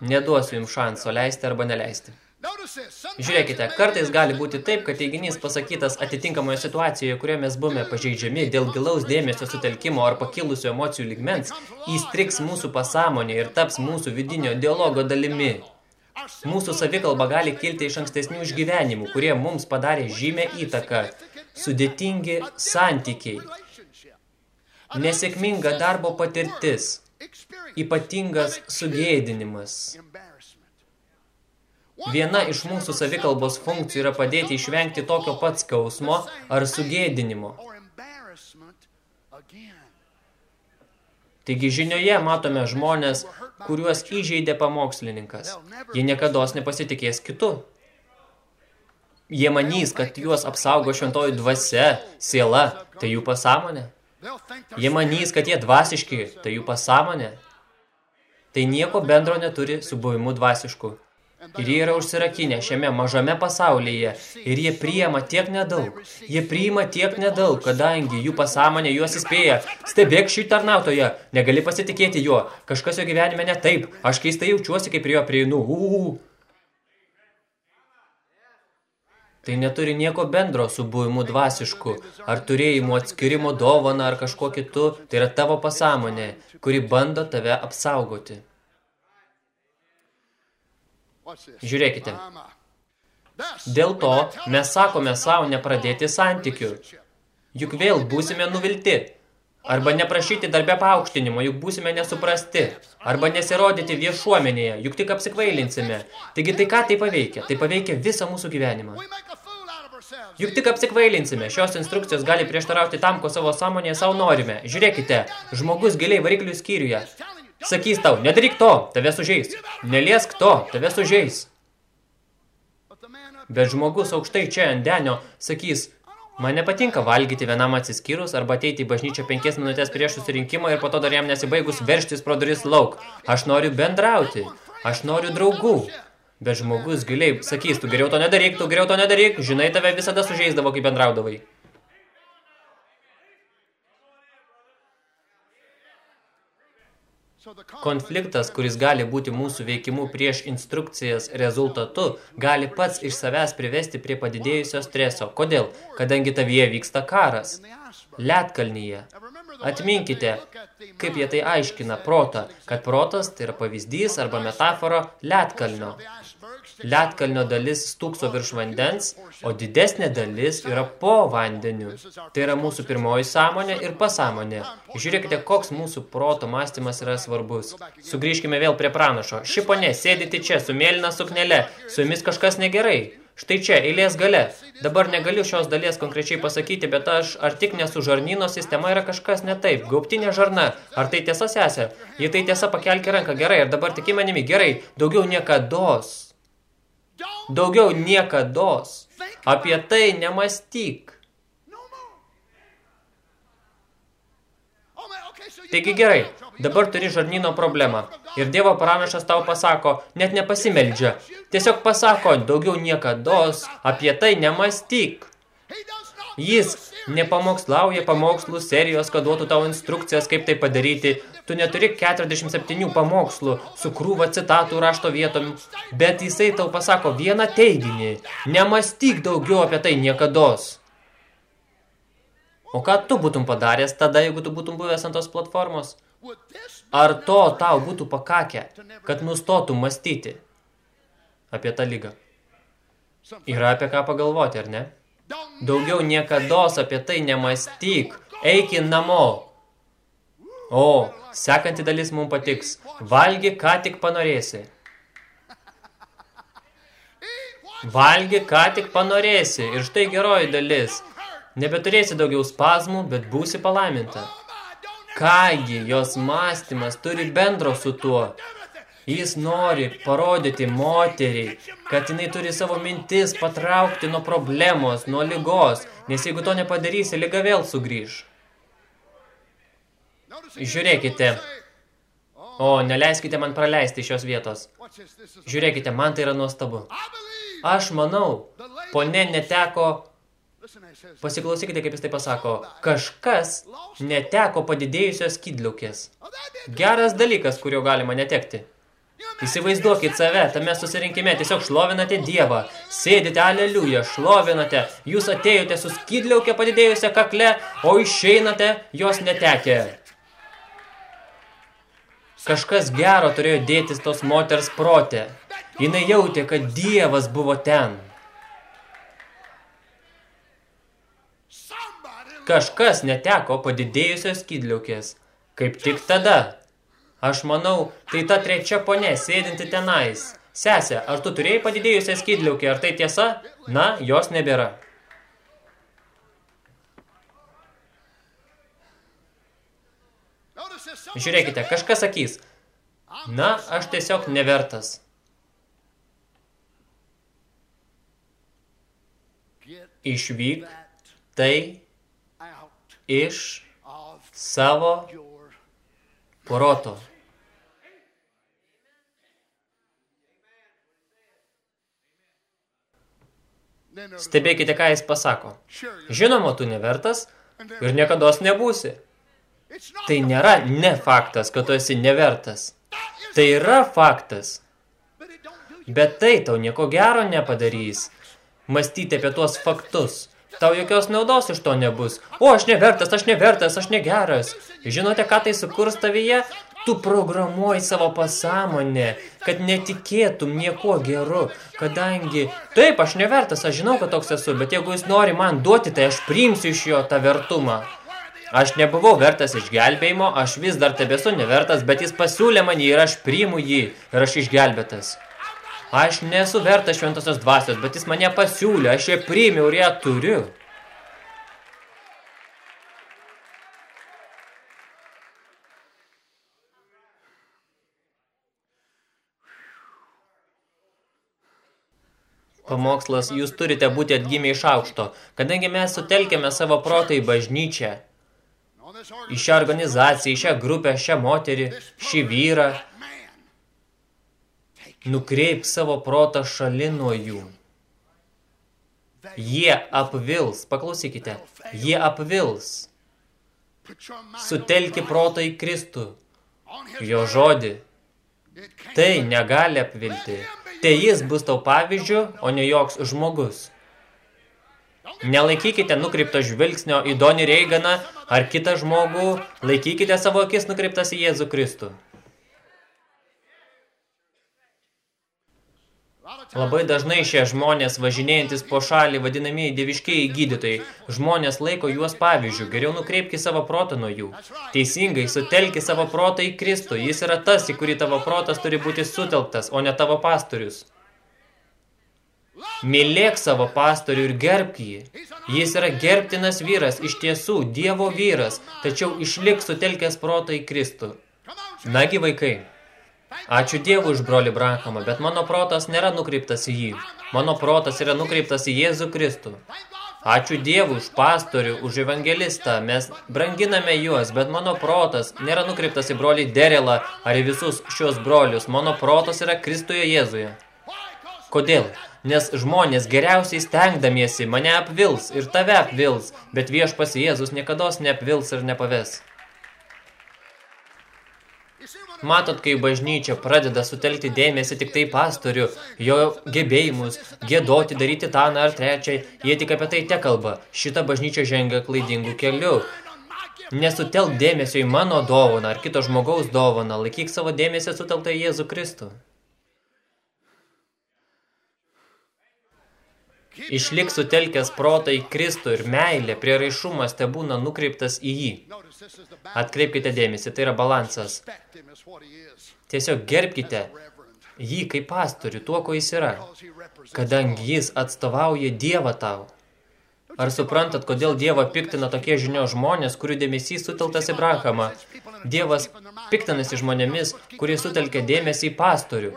Neduosiu jums šanso leisti arba neleisti. Žiūrėkite, kartais gali būti taip, kad teiginys pasakytas atitinkamoje situacijoje, kurioje mes buvome pažeidžiami dėl gilaus dėmesio sutelkimo ar pakilusių emocijų ligmens, įstriks mūsų pasąmonė ir taps mūsų vidinio dialogo dalimi. Mūsų savikalba gali kilti iš ankstesnių išgyvenimų, kurie mums padarė žymę įtaką, sudėtingi santykiai, nesėkminga darbo patirtis, ypatingas sugėdinimas. Viena iš mūsų savikalbos funkcijų yra padėti išvengti tokio pat skausmo ar sugėdinimo. Taigi žinioje matome žmonės, kuriuos įžeidė pamokslininkas. Jie niekados nepasitikės kitu. Jie manys, kad juos apsaugo šventoji dvasia, siela, tai jų pasąmonė. Jie manys, kad jie dvasiški, tai jų pasąmonė. Tai nieko bendro neturi su buvimu dvasišku. Ir jie yra užsirakinę šiame mažame pasaulyje. Ir jie priima tiek nedaug. Jie priima tiek nedaug, kadangi jų pasąmonė juos įspėja. Stebėk šį tarnautoją. Negali pasitikėti juo. Kažkas jo gyvenime ne taip. Aš keistai jaučiuosi, kaip prie jo prieinu. Uu. Tai neturi nieko bendro su buvimu dvasišku, ar turėjimu atskirimo dovaną ar kažkuo kitu, tai yra tavo pasąmonė, kuri bando tave apsaugoti. Žiūrėkite. Dėl to mes sakome savo nepradėti santykių. Juk vėl būsime nuvilti. Arba neprašyti darbę paaukštinimo, juk būsime nesuprasti. Arba nesirodyti viešuomenėje, juk tik apsikvailinsime. Taigi tai ką tai paveikia? Tai paveikia visą mūsų gyvenimą. Juk tik apsikvailinsime. Šios instrukcijos gali prieštarauti tam, ko savo sąmonėje savo norime. Žiūrėkite, žmogus giliai variklių skyriuje. Sakys tau, nedaryk to, tave sužeis. Neliesk to, tave sužeis. Bet žmogus aukštai čia ant denio sakys, Man nepatinka valgyti vienam atsiskyrus arba ateiti į bažnyčią penkias minutės prieš susirinkimą ir po to dar jam nesibaigus verštis pro duris lauk. Aš noriu bendrauti. Aš noriu draugų. Bet žmogus giliai sakys, tu geriau to nedaryk, tu geriau to nedaryk, žinai, tave visada sužeisdavo, kai bendraudavai. Konfliktas, kuris gali būti mūsų veikimu prieš instrukcijas rezultatu, gali pats iš savęs privesti prie padidėjusio streso. Kodėl? Kadangi tavyje vyksta karas. Lietkalnyje. Atminkite, kaip jie tai aiškina protą, kad protas tai yra pavyzdys arba metafora Lietkalnio. Lietkalnio dalis stūkso virš vandens, o didesnė dalis yra po vandeniu. Tai yra mūsų pirmoji sąmonė ir pasąmonė. Žiūrėkite, koks mūsų proto mąstymas yra svarbus. Sugrįžkime vėl prie pranašo. Ši ponė, sėdite čia su mėlyna suknele, su jumis kažkas negerai. Štai čia, eilės gale. Dabar negaliu šios dalies konkrečiai pasakyti, bet aš, ar tik nesu žarnyno sistema yra kažkas ne taip. Gauptinė žarna. Ar tai tiesa sesė? Jei tai tiesa, pakelki ranką. Gerai, ir dabar tiki manimi. Gerai, daugiau niekados. Daugiau niekados. Apie tai nemastyk. Taigi gerai, dabar turi žarnyno problemą. Ir Dievo pranašas tau pasako, net nepasimeldžia. Tiesiog pasako, daugiau niekados, apie tai nemastyk. Jis nepamokslauja pamokslų serijos, kad duotų tau instrukcijas, kaip tai padaryti. Tu neturi 47 pamokslų su krūva citatų rašto vietom, bet jisai tau pasako vieną teiginį. Nemastyk daugiau apie tai niekados. O ką tu būtum padaręs tada, jeigu tu būtum buvęs ant tos platformos? Ar to tau būtų pakakę, kad nustotum mąstyti apie tą lygą? Yra apie ką pagalvoti, ar ne? Daugiau niekados apie tai nemastyk. Eik į namo. O, sekanti dalis mums patiks. Valgi, ką tik panorėsi. Valgi, ką tik panorėsi. Ir štai geroji dalis. Nebeturėsi daugiau spazmų, bet būsi palaiminta. Kągi, jos mąstymas turi bendro su tuo. Jis nori parodyti moteriai, kad jinai turi savo mintis patraukti nuo problemos, nuo lygos, nes jeigu to nepadarysi, lyga vėl sugrįž. Žiūrėkite. O, neleiskite man praleisti šios vietos. Žiūrėkite, man tai yra nuostabu. Aš manau, ponė neteko Pasiklausykite, kaip jis tai pasako. Kažkas neteko padidėjusios skydliaukės. Geras dalykas, kurio galima netekti. Įsivaizduokit save tame susirinkime, tiesiog šlovinate Dievą, sėdite, aleliuja, šlovinate, jūs atėjote su skydliaukė padidėjusią kakle, o išeinate jos netekę. Kažkas gero turėjo dėtis tos moters protė. Jinai jautė, kad Dievas buvo ten. Kažkas neteko padidėjusios skydliaukės. Kaip tik tada Aš manau, tai ta trečia ponė, sėdinti tenais. Sesė, ar tu turėjai padidėjusią skydliaukę, ar tai tiesa? Na, jos nebėra. Žiūrėkite, kažkas sakys, na, aš tiesiog nevertas. Išvyk tai iš savo proto. Stebėkite, ką jis pasako. Žinoma, tu nevertas ir niekados nebūsi. Tai nėra ne faktas, kad tu esi nevertas. Tai yra faktas. Bet tai tau nieko gero nepadarys. Mąstyti apie tuos faktus. Tau jokios naudos iš to nebus. O, aš nevertas, aš nevertas, aš negeras. Žinote, ką tai sukurs tavyje? Tu programuoji savo pasąmonę, kad netikėtum nieko geru, kadangi, taip, aš nevertas, aš žinau, kad toks esu, bet jeigu jis nori man duoti, tai aš priimsiu iš jo tą vertumą. Aš nebuvau vertas išgelbėjimo, aš vis dar tebesu nevertas, bet jis pasiūlė man jį ir aš priimu jį ir aš išgelbėtas. Aš nesu vertas šventosios dvasios, bet jis mane pasiūlė, aš ją priimiau ir ją turiu. Pamokslas, jūs turite būti atgimę iš aukšto, kadangi mes sutelkėme savo protą į bažnyčią, į šią organizaciją, į šią grupę, šią moterį, šį vyrą, nukreip savo protą šalin nuo jų. Jie apvils, paklausykite, jie apvils. Sutelki protą į Kristų, jo žodį. Tai negali apvilti te jis bus tau pavyzdžių, o ne joks žmogus. Nelaikykite nukreipto žvilgsnio į Donį Reiganą ar kitą žmogų, laikykite savo akis nukreiptas į Jėzų Kristų. Labai dažnai šie žmonės, važinėjantis po šalį, vadinamieji dieviškieji gydytojai, žmonės laiko juos pavyzdžių, geriau nukreipki savo protą nuo jų. Teisingai, sutelki savo protą į Kristų, jis yra tas, į kurį tavo protas turi būti sutelktas, o ne tavo pastorius. Mylėk savo pastorių ir gerbk jį. Jis yra gerbtinas vyras, iš tiesų, Dievo vyras, tačiau išlik sutelkęs protą į Kristų. Nagi vaikai. Ačiū Dievui už brolį Branhamą, bet mano protas nėra nukreiptas į jį. Mano protas yra nukreiptas į Jėzų Kristų. Ačiū Dievui už pastorių, už evangelistą. Mes branginame juos, bet mano protas nėra nukreiptas į brolį Derelą ar į visus šios brolius. Mano protas yra Kristuje Jėzuje. Kodėl? Nes žmonės geriausiai stengdamiesi mane apvils ir tave apvils, bet viešpas Jėzus niekados neapvils ir nepaves. Matot, kai bažnyčia pradeda sutelkti dėmesį tik tai pastorių, jo gebėjimus, gėdoti, daryti tą ar trečiai, jie tik apie tai te kalba. Šita bažnyčia žengia klaidingų kelių. Nesutelk dėmesio į mano dovaną ar kito žmogaus dovaną, laikyk savo dėmesį sutelktą į Jėzų Kristų. Išlik sutelkęs protą į Kristų ir meilė, prieraišumas te būna nukreiptas į jį. Atkreipkite dėmesį, tai yra balansas. Tiesiog gerbkite jį kaip pastorių, tuo, ko jis yra, kadangi jis atstovauja Dievą tau. Ar suprantat, kodėl Dievą piktina tokie žinio žmonės, kurių dėmesys suteltas į Brahamą? Dievas piktinasi žmonėmis, kurie sutelkia dėmesį į pastorių.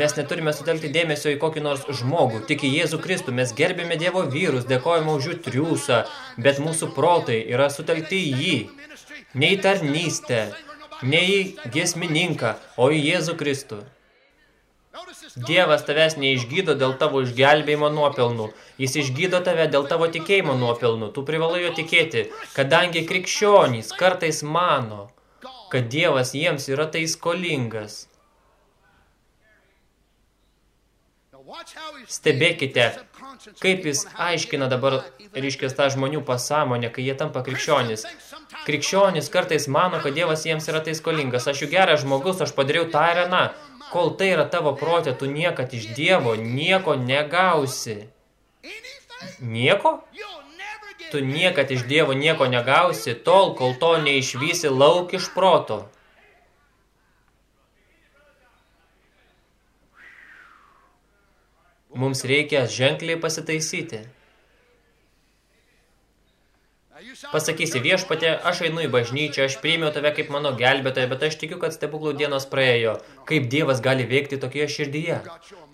Mes neturime sutelkti dėmesio į kokį nors žmogų, tik į Jėzų Kristų. Mes gerbėme Dievo vyrus, dėkojame už jų triūsą, bet mūsų protai yra sutelkti į jį. Ne į tarnystę, ne į giesmininką, o į Jėzų Kristų. Dievas tavęs neišgydo dėl tavo išgelbėjimo nuopelnų. Jis išgydo tave dėl tavo tikėjimo nuopelnų. Tu privalai jo tikėti, kadangi krikščionys kartais mano, kad Dievas jiems yra tai skolingas. Stebėkite, kaip jis aiškina dabar, reiškia, tą žmonių pasąmonę, kai jie tampa krikščionis. Krikščionis kartais mano, kad Dievas jiems yra tai skolingas. Aš jų geras žmogus, aš padariau tą ir aną. Kol tai yra tavo protė, tu niekad iš Dievo nieko negausi. Nieko? Tu niekad iš Dievo nieko negausi, tol, kol to neišvysi lauk iš proto. Mums reikia ženkliai pasitaisyti. Pasakysi, viešpatė, aš einu į bažnyčią, aš priėmiau tave kaip mano gelbėtoją, bet aš tikiu, kad stebuklų dienos praėjo. Kaip Dievas gali veikti tokioje širdyje?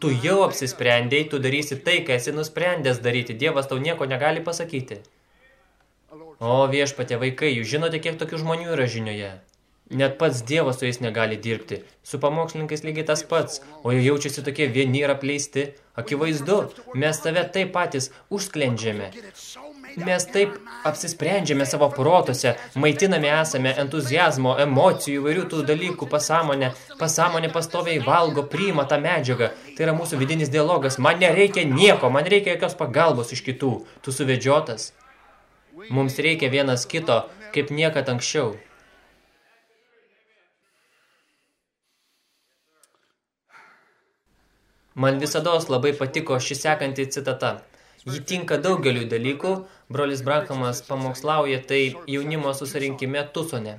Tu jau apsisprendėjai, tu darysi tai, ką esi nusprendęs daryti. Dievas tau nieko negali pasakyti. O viešpatė, vaikai, jūs žinote, kiek tokių žmonių yra žinioje? Net pats Dievas su jais negali dirbti. Su pamokslininkais lygiai tas pats, o jie jaučiasi tokie vieni ir apleisti. Akivaizdu, mes tave taip patys užsklendžiame. Mes taip apsisprendžiame savo protose, maitinami esame entuzijazmo, emocijų, įvairių tų dalykų pasąmonę. Pasąmonė pastoviai valgo, priima tą medžiagą. Tai yra mūsų vidinis dialogas. Man nereikia nieko, man reikia jokios pagalbos iš kitų. Tu suvedžiotas. Mums reikia vienas kito, kaip niekad anksčiau. Man visados labai patiko ši sekanti citata. Ji tinka daugeliu dalykų, brolis Brankamas pamokslauja tai jaunimo susirinkime Tusone.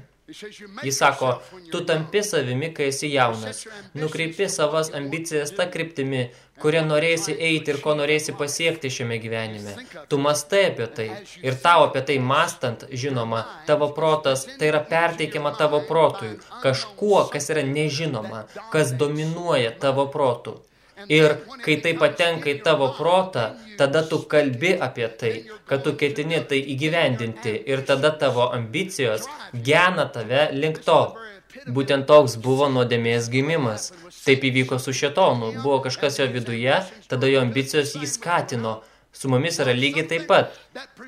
Jis sako, tu tampi savimi, kai esi jaunas. Nukreipi savas ambicijas tą kryptimi, kuria norėsi eiti ir ko norėsi pasiekti šiame gyvenime. Tu mastai apie tai. Ir tau apie tai mastant, žinoma, tavo protas, tai yra perteikiama tavo protui. Kažkuo, kas yra nežinoma, kas dominuoja tavo protu. Ir kai tai patenka į tavo protą, tada tu kalbi apie tai, kad tu ketini tai įgyvendinti ir tada tavo ambicijos gena tave link to. Būtent toks buvo nuodėmės gimimas. Taip įvyko su šetonu. Buvo kažkas jo viduje, tada jo ambicijos jį skatino. Su mumis yra lygiai taip pat.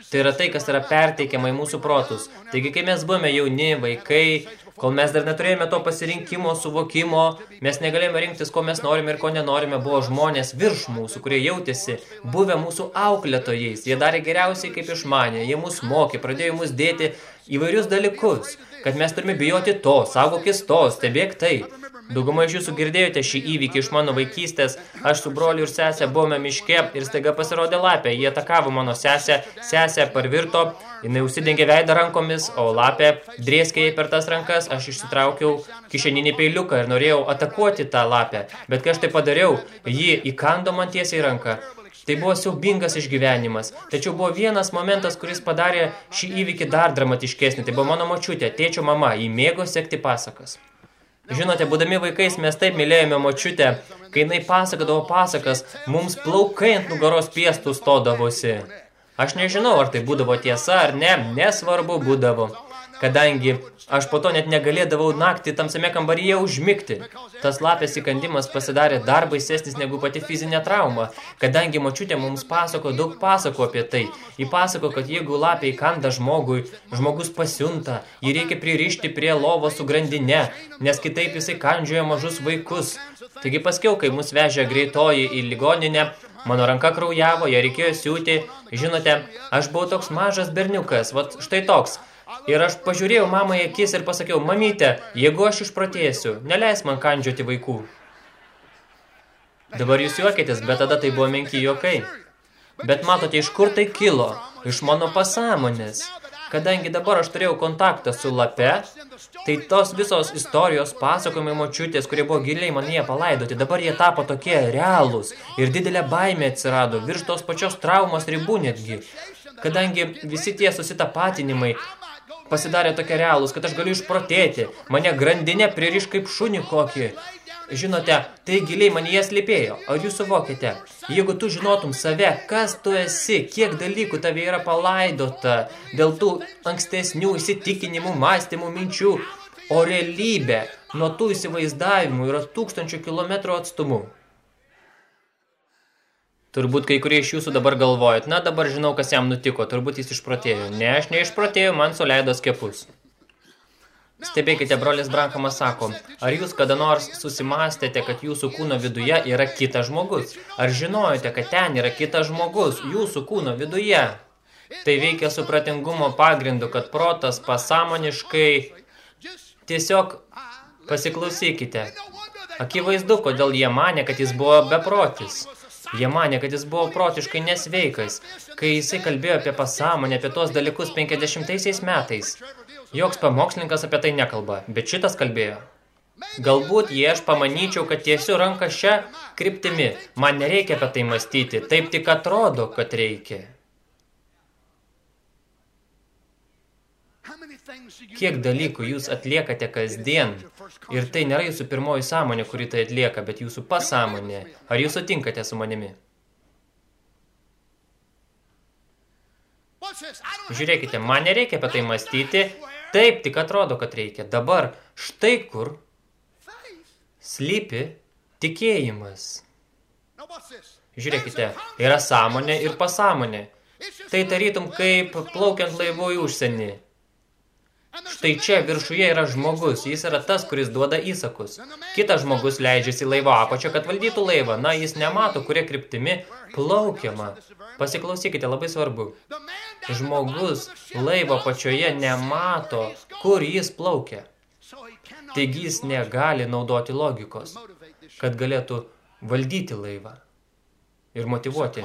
Tai yra tai, kas yra perteikiama į mūsų protus. Taigi, kai mes buvome jauni, vaikai, Kol mes dar neturėjome to pasirinkimo, suvokimo, mes negalėjome rinktis, ko mes norime ir ko nenorime, buvo žmonės virš mūsų, kurie jautėsi buvę mūsų auklėtojais. Jie darė geriausiai, kaip išmanė, jie mus mokė, pradėjo mus dėti įvairius dalykus, kad mes turime bijoti to, saugokis to, stebėk tai. Dauguma iš jūsų girdėjote šį įvykį iš mano vaikystės. Aš su broliu ir sesė buvome miške ir staiga pasirodė lapė. Jie atakavo mano sesę, sesė parvirto, jinai užsidengė veidą rankomis, o lapė drėskė jai per tas rankas. Aš išsitraukiau kišeninį peiliuką ir norėjau atakuoti tą lapę. Bet kai aš tai padariau, ji įkando man tiesiai ranką. Tai buvo siaubingas išgyvenimas. Tačiau buvo vienas momentas, kuris padarė šį įvykį dar dramatiškesnį. Tai buvo mano močiutė, tėčio mama. Jį mėgo sekti pasakas. Žinote, būdami vaikais mes taip mylėjome močiutę, kai jinai pasakodavo pasakas, mums plaukai ant nugaros piestų stodavosi. Aš nežinau, ar tai būdavo tiesa ar ne, nesvarbu būdavo kadangi aš po to net negalėdavau naktį tamsame kambaryje užmigti. Tas lapės įkandimas pasidarė dar baisesnis negu pati fizinė trauma, kadangi močiutė mums pasako daug pasako apie tai. Ji pasako, kad jeigu lapė įkanda žmogui, žmogus pasiunta, jį reikia pririšti prie lovo su grandine, nes kitaip jisai kandžioja mažus vaikus. Taigi paskiau, kai mus vežė greitoji į ligoninę, Mano ranka kraujavo, ją reikėjo siūti. Žinote, aš buvau toks mažas berniukas, vat štai toks. Ir aš pažiūrėjau mamai akis ir pasakiau, mamyte, jeigu aš išprotėsiu, neleis man kandžioti vaikų. Dabar jūs juokėtės, bet tada tai buvo menki juokai. Bet matote, iš kur tai kilo? Iš mano pasąmonės. Kadangi dabar aš turėjau kontaktą su lape, tai tos visos istorijos pasakojimai močiutės, kurie buvo giliai manyje palaidoti, dabar jie tapo tokie realūs ir didelė baimė atsirado virš tos pačios traumos ribų netgi. Kadangi visi tie susitapatinimai pasidarė tokie realūs, kad aš galiu išprotėti, mane grandinė pririš kaip šunį kokį. Žinote, tai giliai man jie slėpėjo. Ar jūs suvokite? Jeigu tu žinotum save, kas tu esi, kiek dalykų tave yra palaidota dėl tų ankstesnių įsitikinimų, mąstymų, minčių, o realybė nuo tų įsivaizdavimų yra tūkstančių kilometrų atstumu. Turbūt kai kurie iš jūsų dabar galvojat, na dabar žinau, kas jam nutiko, turbūt jis išprotėjo. Ne, aš neišprotėjau, man suleido skepus. Stebėkite, brolis Brankamas sako, ar jūs kada nors susimastėte, kad jūsų kūno viduje yra kitas žmogus? Ar žinojote, kad ten yra kitas žmogus jūsų kūno viduje? Tai veikia supratingumo pagrindu, kad protas pasąmoniškai tiesiog pasiklausykite. Akivaizdu, kodėl jie manė, kad jis buvo beprotis. Jie manė, kad jis buvo protiškai nesveikas, kai jisai kalbėjo apie pasąmonę, apie tuos dalykus 50 metais. Joks pamokslininkas apie tai nekalba, bet šitas kalbėjo. Galbūt jie aš pamanyčiau, kad tiesiu ranką šią kryptimi. Man nereikia apie tai mąstyti, taip tik atrodo, kad reikia. Kiek dalykų jūs atliekate kasdien ir tai nėra jūsų pirmoji sąmonė, kuri tai atlieka, bet jūsų pasąmonė. Ar jūs sutinkate su manimi? Žiūrėkite, man nereikia apie tai mąstyti, Taip, tik atrodo, kad reikia. Dabar štai kur slypi tikėjimas. Žiūrėkite, yra sąmonė ir pasąmonė. Tai tarytum kaip plaukiant laivu į užsienį. Štai čia viršuje yra žmogus, jis yra tas, kuris duoda įsakus. Kitas žmogus leidžiasi laivo apačio, kad valdytų laivą. Na, jis nemato, kurie kryptimi plaukiama. Pasiklausykite, labai svarbu. Žmogus laivo pačioje nemato, kur jis plaukia. Taigi jis negali naudoti logikos, kad galėtų valdyti laivą ir motivuoti.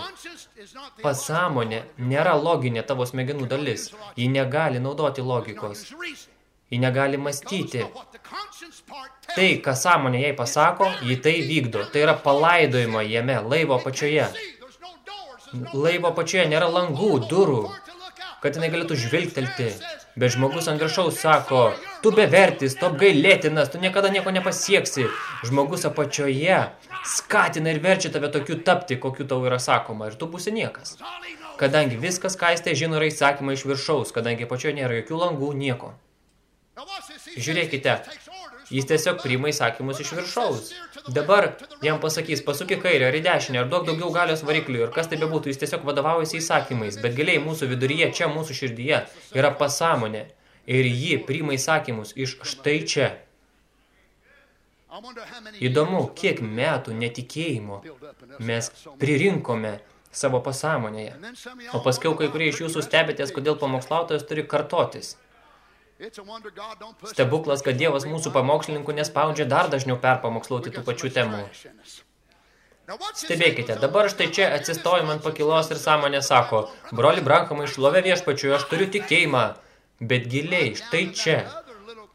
Pasąmonė nėra loginė tavo smegenų dalis. Ji negali naudoti logikos. Ji negali mąstyti. Tai, ką sąmonė jai pasako, ji tai vykdo. Tai yra palaidojimo jame, laivo pačioje. Laivo pačioje nėra langų, durų, kad jinai galėtų žvilgtelti. Bet žmogus ant viršaus sako, tu bevertis, tu apgailėtinas, tu niekada nieko nepasieksi. Žmogus apačioje skatina ir verčia tave tokiu tapti, kokiu tau yra sakoma, ir tu būsi niekas. Kadangi viskas, ką jis tai žino, yra įsakymai iš viršaus, kadangi pačioje nėra jokių langų, nieko. Žiūrėkite, jis tiesiog priima įsakymus iš viršaus. Dabar jam pasakys, pasuk į kairę ar į dešinę, ar duok daugiau galios variklių, ir kas tai bebūtų, jis tiesiog vadovaujasi įsakymais, bet giliai mūsų viduryje, čia mūsų širdyje, yra pasąmonė, ir ji priima įsakymus iš štai čia. Įdomu, kiek metų netikėjimo mes pririnkome savo pasąmonėje. O paskiau kai kurie iš jūsų stebėtės, kodėl pamokslautojas turi kartotis. Stebuklas, kad Dievas mūsų pamokslininkų nespaudžia dar dažniau perpamokslauti tų pačių temų. Stebėkite, dabar štai čia atsistojim ant pakilos ir sąmonė sako, broli brankamai šlovė viešpačiui, aš turiu tikėjimą, bet giliai, štai čia.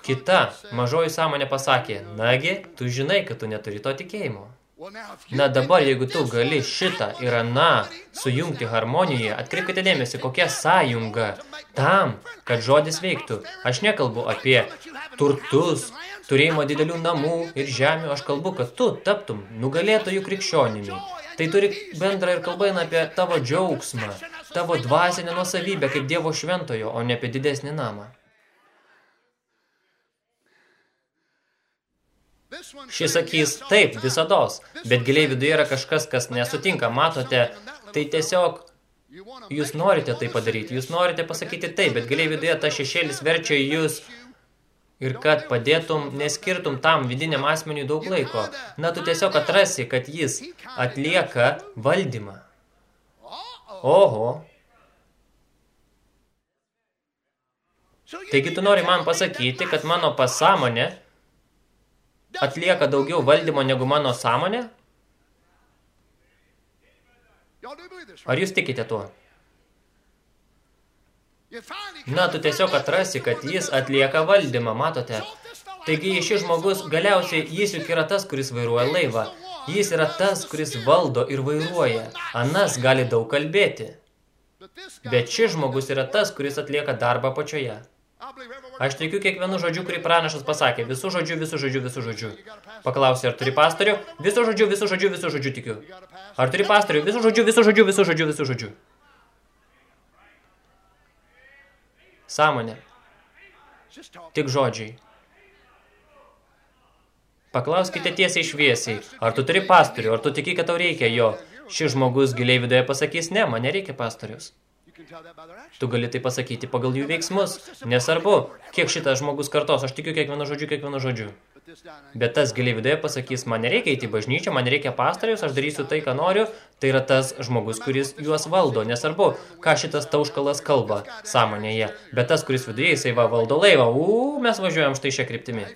Kita mažoji sąmonė pasakė, nagi, tu žinai, kad tu neturi to tikėjimo. Na dabar, jeigu tu gali šitą ir aną sujungti harmonijoje, atkreipkite dėmesį, kokia sąjunga tam, kad žodis veiktų. Aš nekalbu apie turtus, turėjimo didelių namų ir žemių, aš kalbu, kad tu taptum nugalėtojų krikščionimi. Tai turi bendrą ir kalba apie tavo džiaugsmą, tavo dvasinę nuosavybę kaip Dievo šventojo, o ne apie didesnį namą. Šis sakys, taip, visados, bet giliai viduje yra kažkas, kas nesutinka, matote, tai tiesiog jūs norite tai padaryti, jūs norite pasakyti taip, bet giliai viduje ta šešėlis verčia jūs ir kad padėtum, neskirtum tam vidiniam asmeniui daug laiko. Na, tu tiesiog atrasi, kad jis atlieka valdymą. Oho. Taigi tu nori man pasakyti, kad mano pasąmonė atlieka daugiau valdymo negu mano sąmonė? Ar jūs tikite tuo? Na, tu tiesiog atrasi, kad jis atlieka valdymą, matote? Taigi šis žmogus galiausiai jis juk yra tas, kuris vairuoja laivą. Jis yra tas, kuris valdo ir vairuoja. Anas gali daug kalbėti. Bet šis žmogus yra tas, kuris atlieka darbą pačioje. Aš tikiu kiekvienu žodžiu, kurį pranašas pasakė. Visų žodžių, visų žodžių, visų žodžių. Paklausė, ar turi pastorių? Visų žodžių, visų žodžių, visų žodžių tikiu. Ar turi pastorių? Visų žodžių, visų žodžių, visų žodžių, visų žodžių. Sąmonė. Tik žodžiai. Paklauskite tiesiai šviesiai, ar tu turi pastorių, ar tu tiki, kad tau reikia jo. Šis žmogus giliai viduje pasakys, ne, man nereikia pastorius. Tu gali tai pasakyti pagal jų veiksmus. Nesvarbu, kiek šitas žmogus kartos, aš tikiu kiekvienu žodžiu, kiekvienu žodžiu. Bet tas giliai viduje pasakys, man nereikia įti bažnyčią, man nereikia pastorius, aš darysiu tai, ką noriu. Tai yra tas žmogus, kuris juos valdo. Nesvarbu, ką šitas tauškalas kalba sąmonėje. Bet tas, kuris viduje, jisai va valdo laivą. U, mes važiuojam štai šią kryptimį.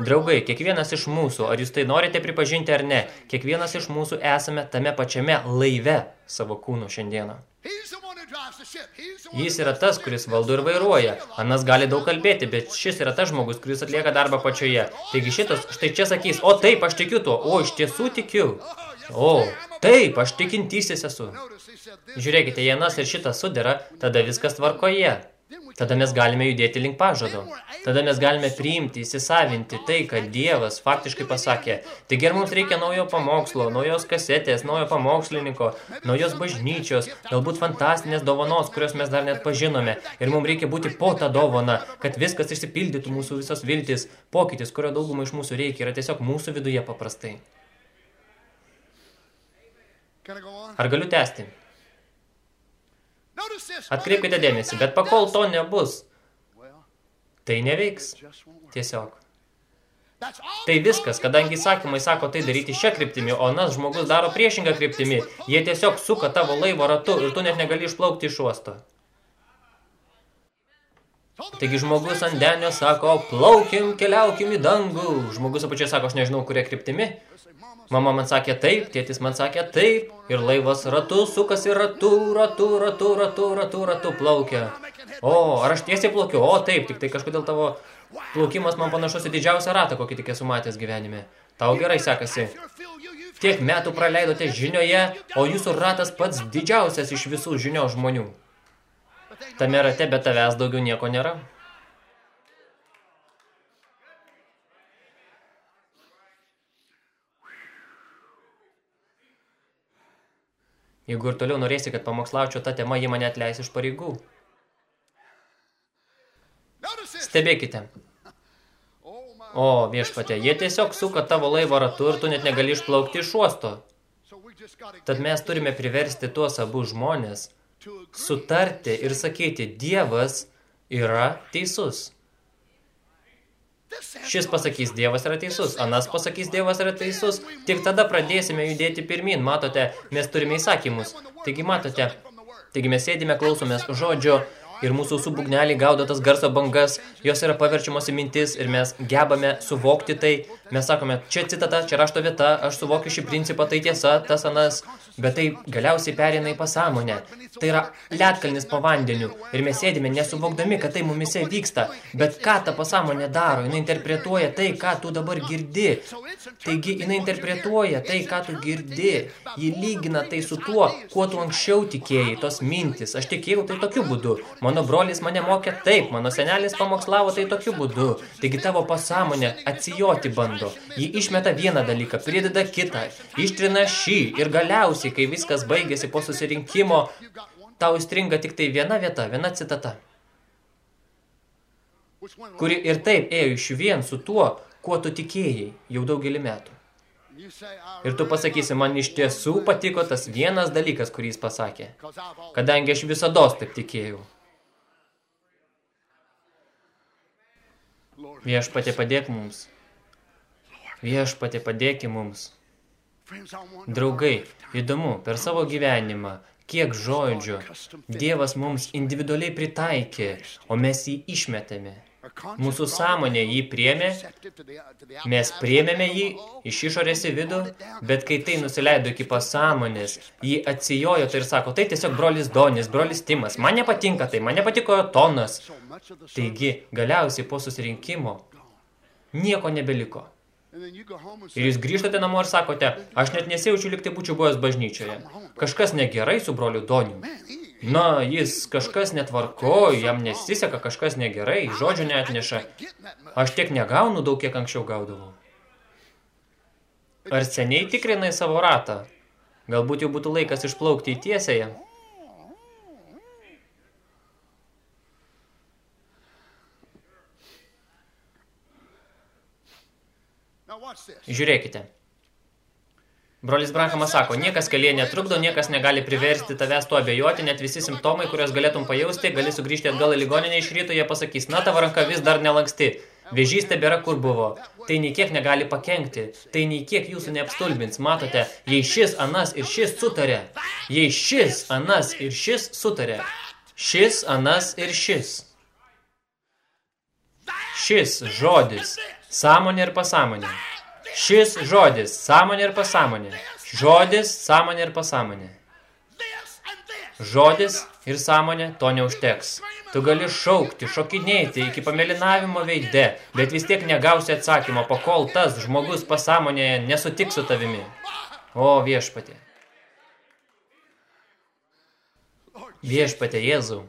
Draugai, kiekvienas iš mūsų, ar jūs tai norite pripažinti ar ne, kiekvienas iš mūsų esame tame pačiame laive savo kūno šiandieną. Jis yra tas, kuris valdo ir vairuoja. Anas gali daug kalbėti, bet šis yra tas žmogus, kuris atlieka darbą pačioje. Taigi šitas štai čia sakys, o taip, aš tikiu tuo, o iš tiesų tikiu. O, taip, aš tikintysis esu. Žiūrėkite, jei Anas ir šitas sudera, tada viskas tvarkoje. Tada mes galime judėti link pažado. Tada mes galime priimti, įsisavinti tai, kad Dievas faktiškai pasakė. Taigi ir mums reikia naujo pamokslo, naujos kasetės, naujo pamokslininko, naujos bažnyčios, galbūt fantastinės dovanos, kurios mes dar net pažinome. Ir mums reikia būti po tą dovaną, kad viskas išsipildytų mūsų visos viltis. Pokytis, kurio daugumą iš mūsų reikia, yra tiesiog mūsų viduje paprastai. Ar galiu tęsti? Atkreipkite dėmesį, bet pakol to nebus, tai neveiks. Tiesiog. Tai viskas, kadangi įsakymai sako tai daryti šią kryptimį, o nas žmogus daro priešingą kryptimį, jie tiesiog suka tavo laivo ratu ir tu net negali išplaukti iš uosto. Taigi žmogus ant denio sako, plaukim, keliaukim į dangų. Žmogus apačioje sako, aš nežinau, kuria kryptimi. Mama man sakė taip, tėtis man sakė taip. Ir laivas ratu sukasi ratu, ratu, ratu, ratu, ratu, ratu plaukia. O, ar aš tiesiai plaukiu? O, taip, tik tai kažkodėl tavo plaukimas man panašus į didžiausią ratą, kokį tik esu matęs gyvenime. Tau gerai sekasi. Tiek metų praleidote žinioje, o jūsų ratas pats didžiausias iš visų žinio žmonių. Tame rate be tavęs daugiau nieko nėra. Jeigu ir toliau norėsi, kad pamokslaučiau tą temą, jie mane atleis iš pareigų. Stebėkite. O, viešpatė, jie tiesiog suka tavo laivo ratu ir tu net negali išplaukti iš uosto. Tad mes turime priversti tuos abu žmonės sutarti ir sakyti, Dievas yra teisus. Šis pasakys, Dievas yra teisus, anas pasakys, Dievas yra teisus. Tik tada pradėsime judėti pirmin. Matote, mes turime įsakymus. Taigi matote, taigi mes sėdime, klausomės žodžio ir mūsų subūgneliai gaudo tas garso bangas, jos yra paverčiamos į mintis ir mes gebame suvokti tai. Mes sakome, čia citata, čia rašto vieta, aš suvokiu šį principą, tai tiesa, tas anas, bet tai galiausiai perina į pasąmonę. Tai yra ledkalnis po vandeniu ir mes sėdime nesuvokdami, kad tai mumise vyksta. Bet ką ta pasąmonė daro? Jis interpretuoja tai, ką tu dabar girdi. Taigi, jis interpretuoja tai, ką tu girdi. Ji lygina tai su tuo, kuo tu anksčiau tikėjai, tos mintis. Aš tikėjau tai tokiu būdu. Mano brolis mane mokė taip, mano senelis pamokslavo tai tokiu būdu. Taigi tavo pasąmonė atsijoti bando. Ji išmeta vieną dalyką, prideda kitą, ištrina šį ir galiausiai, kai viskas baigėsi po susirinkimo, tau įstringa tik tai viena vieta, viena citata, kuri ir taip ėjo iš vien su tuo, kuo tu tikėjai jau daugelį metų. Ir tu pasakysi, man iš tiesų patiko tas vienas dalykas, kurį jis pasakė, kadangi aš visados taip tikėjau. Viešpatė padėk mums. Viešpatė padėki mums. Draugai, įdomu, per savo gyvenimą, kiek žodžių Dievas mums individualiai pritaikė, o mes jį išmetėme. Mūsų sąmonė jį priėmė, mes priėmėme jį iš išorės į vidų, bet kai tai nusileido iki pasąmonės, jį atsijojo tai ir sako, tai tiesiog brolis Donis, brolis Timas, man nepatinka tai, man nepatiko tonas. Taigi, galiausiai po susirinkimo nieko nebeliko. Ir jūs grįžtate namo ir sakote, aš net nesijaučiu, lyg tai būčiau buvęs bažnyčioje. Kažkas negerai su broliu Doniu. Na, jis kažkas netvarko, jam nesiseka, kažkas negerai, žodžio neatneša. Aš tiek negaunu daug, kiek anksčiau gaudavau. Ar seniai tikrinai savo ratą? Galbūt jau būtų laikas išplaukti į tiesėje? Žiūrėkite. Brolis Branhamas sako, niekas kelyje netrukdo, niekas negali priversti tavęs tuo abejoti, net visi simptomai, kuriuos galėtum pajausti, gali sugrįžti atgal į ligoninę iš ryto, jie pasakys, na tavo ranka vis dar nelanksti, vėžys tebėra kur buvo, tai nei kiek negali pakenkti, tai nei kiek jūsų neapstulbins, matote, jei šis, anas ir šis sutarė, jei šis, anas ir šis sutarė, šis, anas ir šis. Šis žodis, sąmonė ir pasąmonė. Šis žodis, sąmonė ir pasąmonė. Žodis, sąmonė ir pasąmonė. Žodis ir sąmonė to neužteks. Tu gali šaukti, šokinėti iki pamelinavimo veide, bet vis tiek negausi atsakymo, pakol tas žmogus pasąmonėje nesutiks su tavimi. O viešpatė. Viešpatė Jėzau.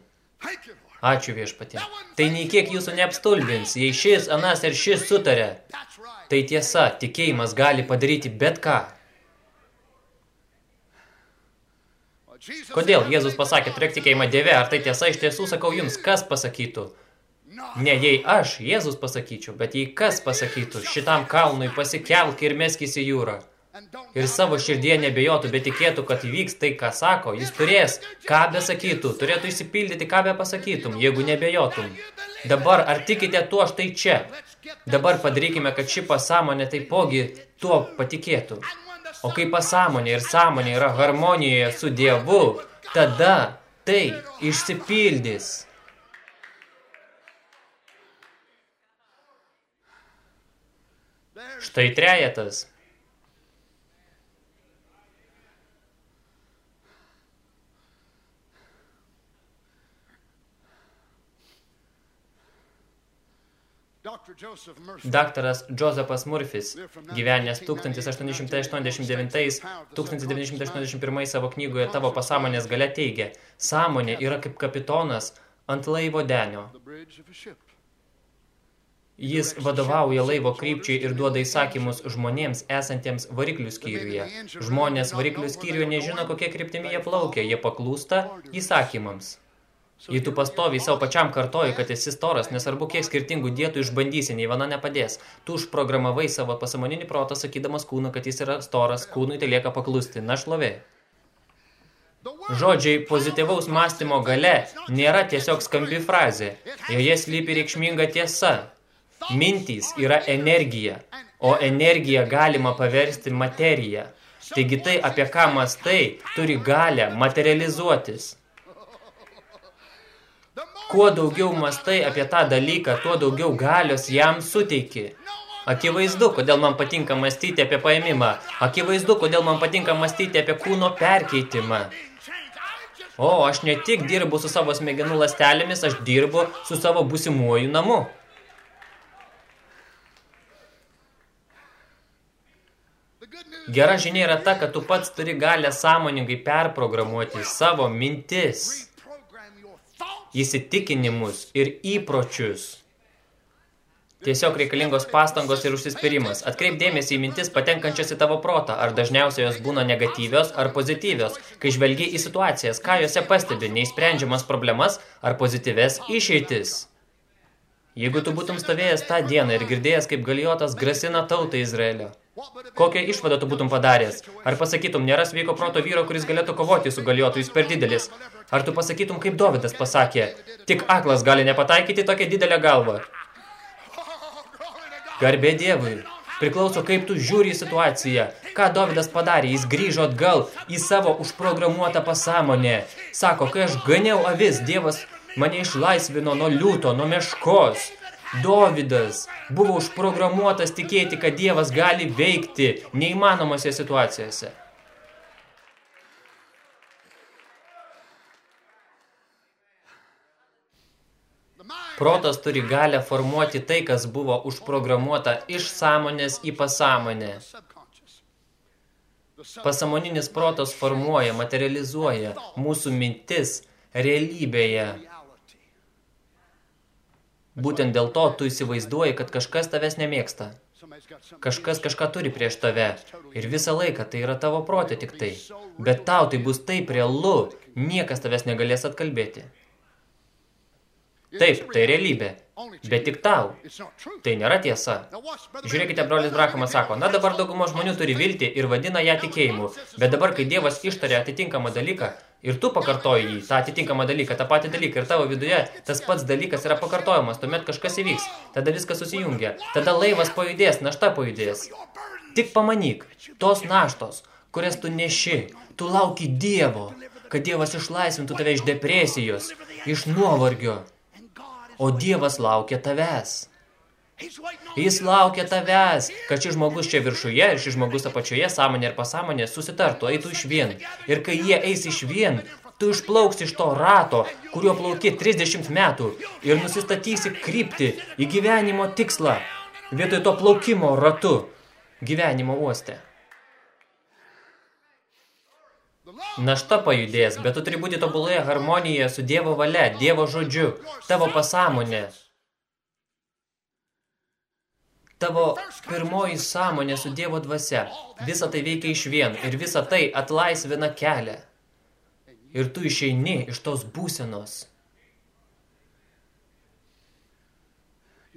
Ačiū viešpatė. Tai nei kiek jūsų neapstulbins, jei šis, anas ir šis sutarė. Tai tiesa, tikėjimas gali padaryti bet ką. Kodėl Jėzus pasakė, turėk tikėjimą Dieve, ar tai tiesa, iš tiesų sakau jums, kas pasakytų? Ne jei aš, Jėzus pasakyčiau, bet jei kas pasakytų, šitam kalnui pasikelk ir meskis į jūrą. Ir savo širdie nebejotų, bet tikėtų, kad įvyks tai, ką sako, jis turės, ką besakytų, turėtų išsipildyti, ką be pasakytum, jeigu nebejotum. Dabar, ar tikite tuo štai čia? Dabar padarykime, kad ši pasąmonė taipogi tuo patikėtų. O kai pasąmonė ir sąmonė yra harmonijoje su Dievu, tada tai išsipildys. Štai trejetas. Daktaras Josephas Murphys, gyvenęs 1889-1981 savo knygoje Tavo pasąmonės gale teigia, sąmonė yra kaip kapitonas ant laivo denio. Jis vadovauja laivo krypčiai ir duoda įsakymus žmonėms esantiems variklių skyriuje. Žmonės variklių skyriuje nežino, kokie kryptimi jie plaukia, jie paklūsta įsakymams. Jei tu pastoviai savo pačiam kartoji, kad esi storas, nesvarbu, kiek skirtingų dietų išbandysi, nei viena nepadės. Tu užprogramavai savo pasamoninį protą, sakydamas kūną, kad jis yra storas, kūnui tai lieka paklusti. Na šlovė. Žodžiai pozityvaus mąstymo gale nėra tiesiog skambi frazė. Joje slypi reikšminga tiesa. Mintys yra energija, o energiją galima paversti materiją. Taigi tai, apie ką mastai, turi galę materializuotis. Kuo daugiau mastai apie tą dalyką, tuo daugiau galios jam suteiki. Akivaizdu, kodėl man patinka mąstyti apie paėmimą. Akivaizdu, kodėl man patinka mąstyti apie kūno perkeitimą. O, aš ne tik dirbu su savo smegenų lastelėmis, aš dirbu su savo būsimuoju namu. Gera žinia yra ta, kad tu pats turi galę sąmoningai perprogramuoti savo mintis įsitikinimus ir įpročius. Tiesiog reikalingos pastangos ir užsispyrimas. Atkreip dėmesį į mintis patenkančias į tavo protą, ar dažniausiai jos būna negatyvios ar pozityvios, kai žvelgi į situacijas, ką jose pastebi, neįsprendžiamas problemas ar pozityves išeitis. Jeigu tu būtum stovėjęs tą dieną ir girdėjęs, kaip galijotas grasina tautą Izraelio, kokią išvadą tu būtum padaręs? Ar pasakytum, nėra sveiko proto vyro, kuris galėtų kovoti su galiotu, jis per didelis? Ar tu pasakytum, kaip Dovydas pasakė, tik aklas gali nepataikyti tokią didelę galvą? Garbė Dievui. Priklauso, kaip tu žiūri į situaciją. Ką Dovydas padarė? Jis grįžo atgal į savo užprogramuotą pasąmonę. Sako, kai aš ganiau avis, Dievas mane išlaisvino nuo liūto, nuo meškos. Dovydas buvo užprogramuotas tikėti, kad Dievas gali veikti neįmanomose situacijose. Protas turi galę formuoti tai, kas buvo užprogramuota iš sąmonės į pasąmonę. Pasamoninis protas formuoja, materializuoja mūsų mintis realybėje. Būtent dėl to tu įsivaizduoji, kad kažkas tavęs nemėgsta. Kažkas kažką turi prieš tave. Ir visą laiką tai yra tavo protė tik tai. Bet tau tai bus taip realu, niekas tavęs negalės atkalbėti. Taip, tai realybė. Bet tik tau. Tai nėra tiesa. Žiūrėkite, brolis Brahamas sako, na dabar daugumo žmonių turi viltį ir vadina ją tikėjimu. Bet dabar, kai Dievas ištarė atitinkamą dalyką, ir tu pakartoji jį, tą atitinkamą dalyką, tą patį dalyką, ir tavo viduje tas pats dalykas yra pakartojamas, tuomet kažkas įvyks, tada viskas susijungia, tada laivas pajudės, našta pajudės. Tik pamanyk, tos naštos, kurias tu neši, tu lauki Dievo, kad Dievas išlaisvintų tave iš depresijos, iš nuovargio, o Dievas laukia tavęs. Jis laukia tavęs, kad šis žmogus čia viršuje ir šis žmogus apačioje, sąmonė ir pasąmonė, susitartų, eitų iš vien. Ir kai jie eis iš vien, tu išplauks iš to rato, kuriuo plauki 30 metų ir nusistatysi krypti į gyvenimo tikslą, vietoj to plaukimo ratu gyvenimo uoste. Našta pajudės, bet tu turi būti tobuloje harmonijoje su Dievo valia, Dievo žodžiu, tavo pasąmonė. Tavo pirmoji sąmonė su Dievo dvasia. Visa tai veikia iš vien ir visa tai atlaisvina kelią. Ir tu išeini iš tos būsenos.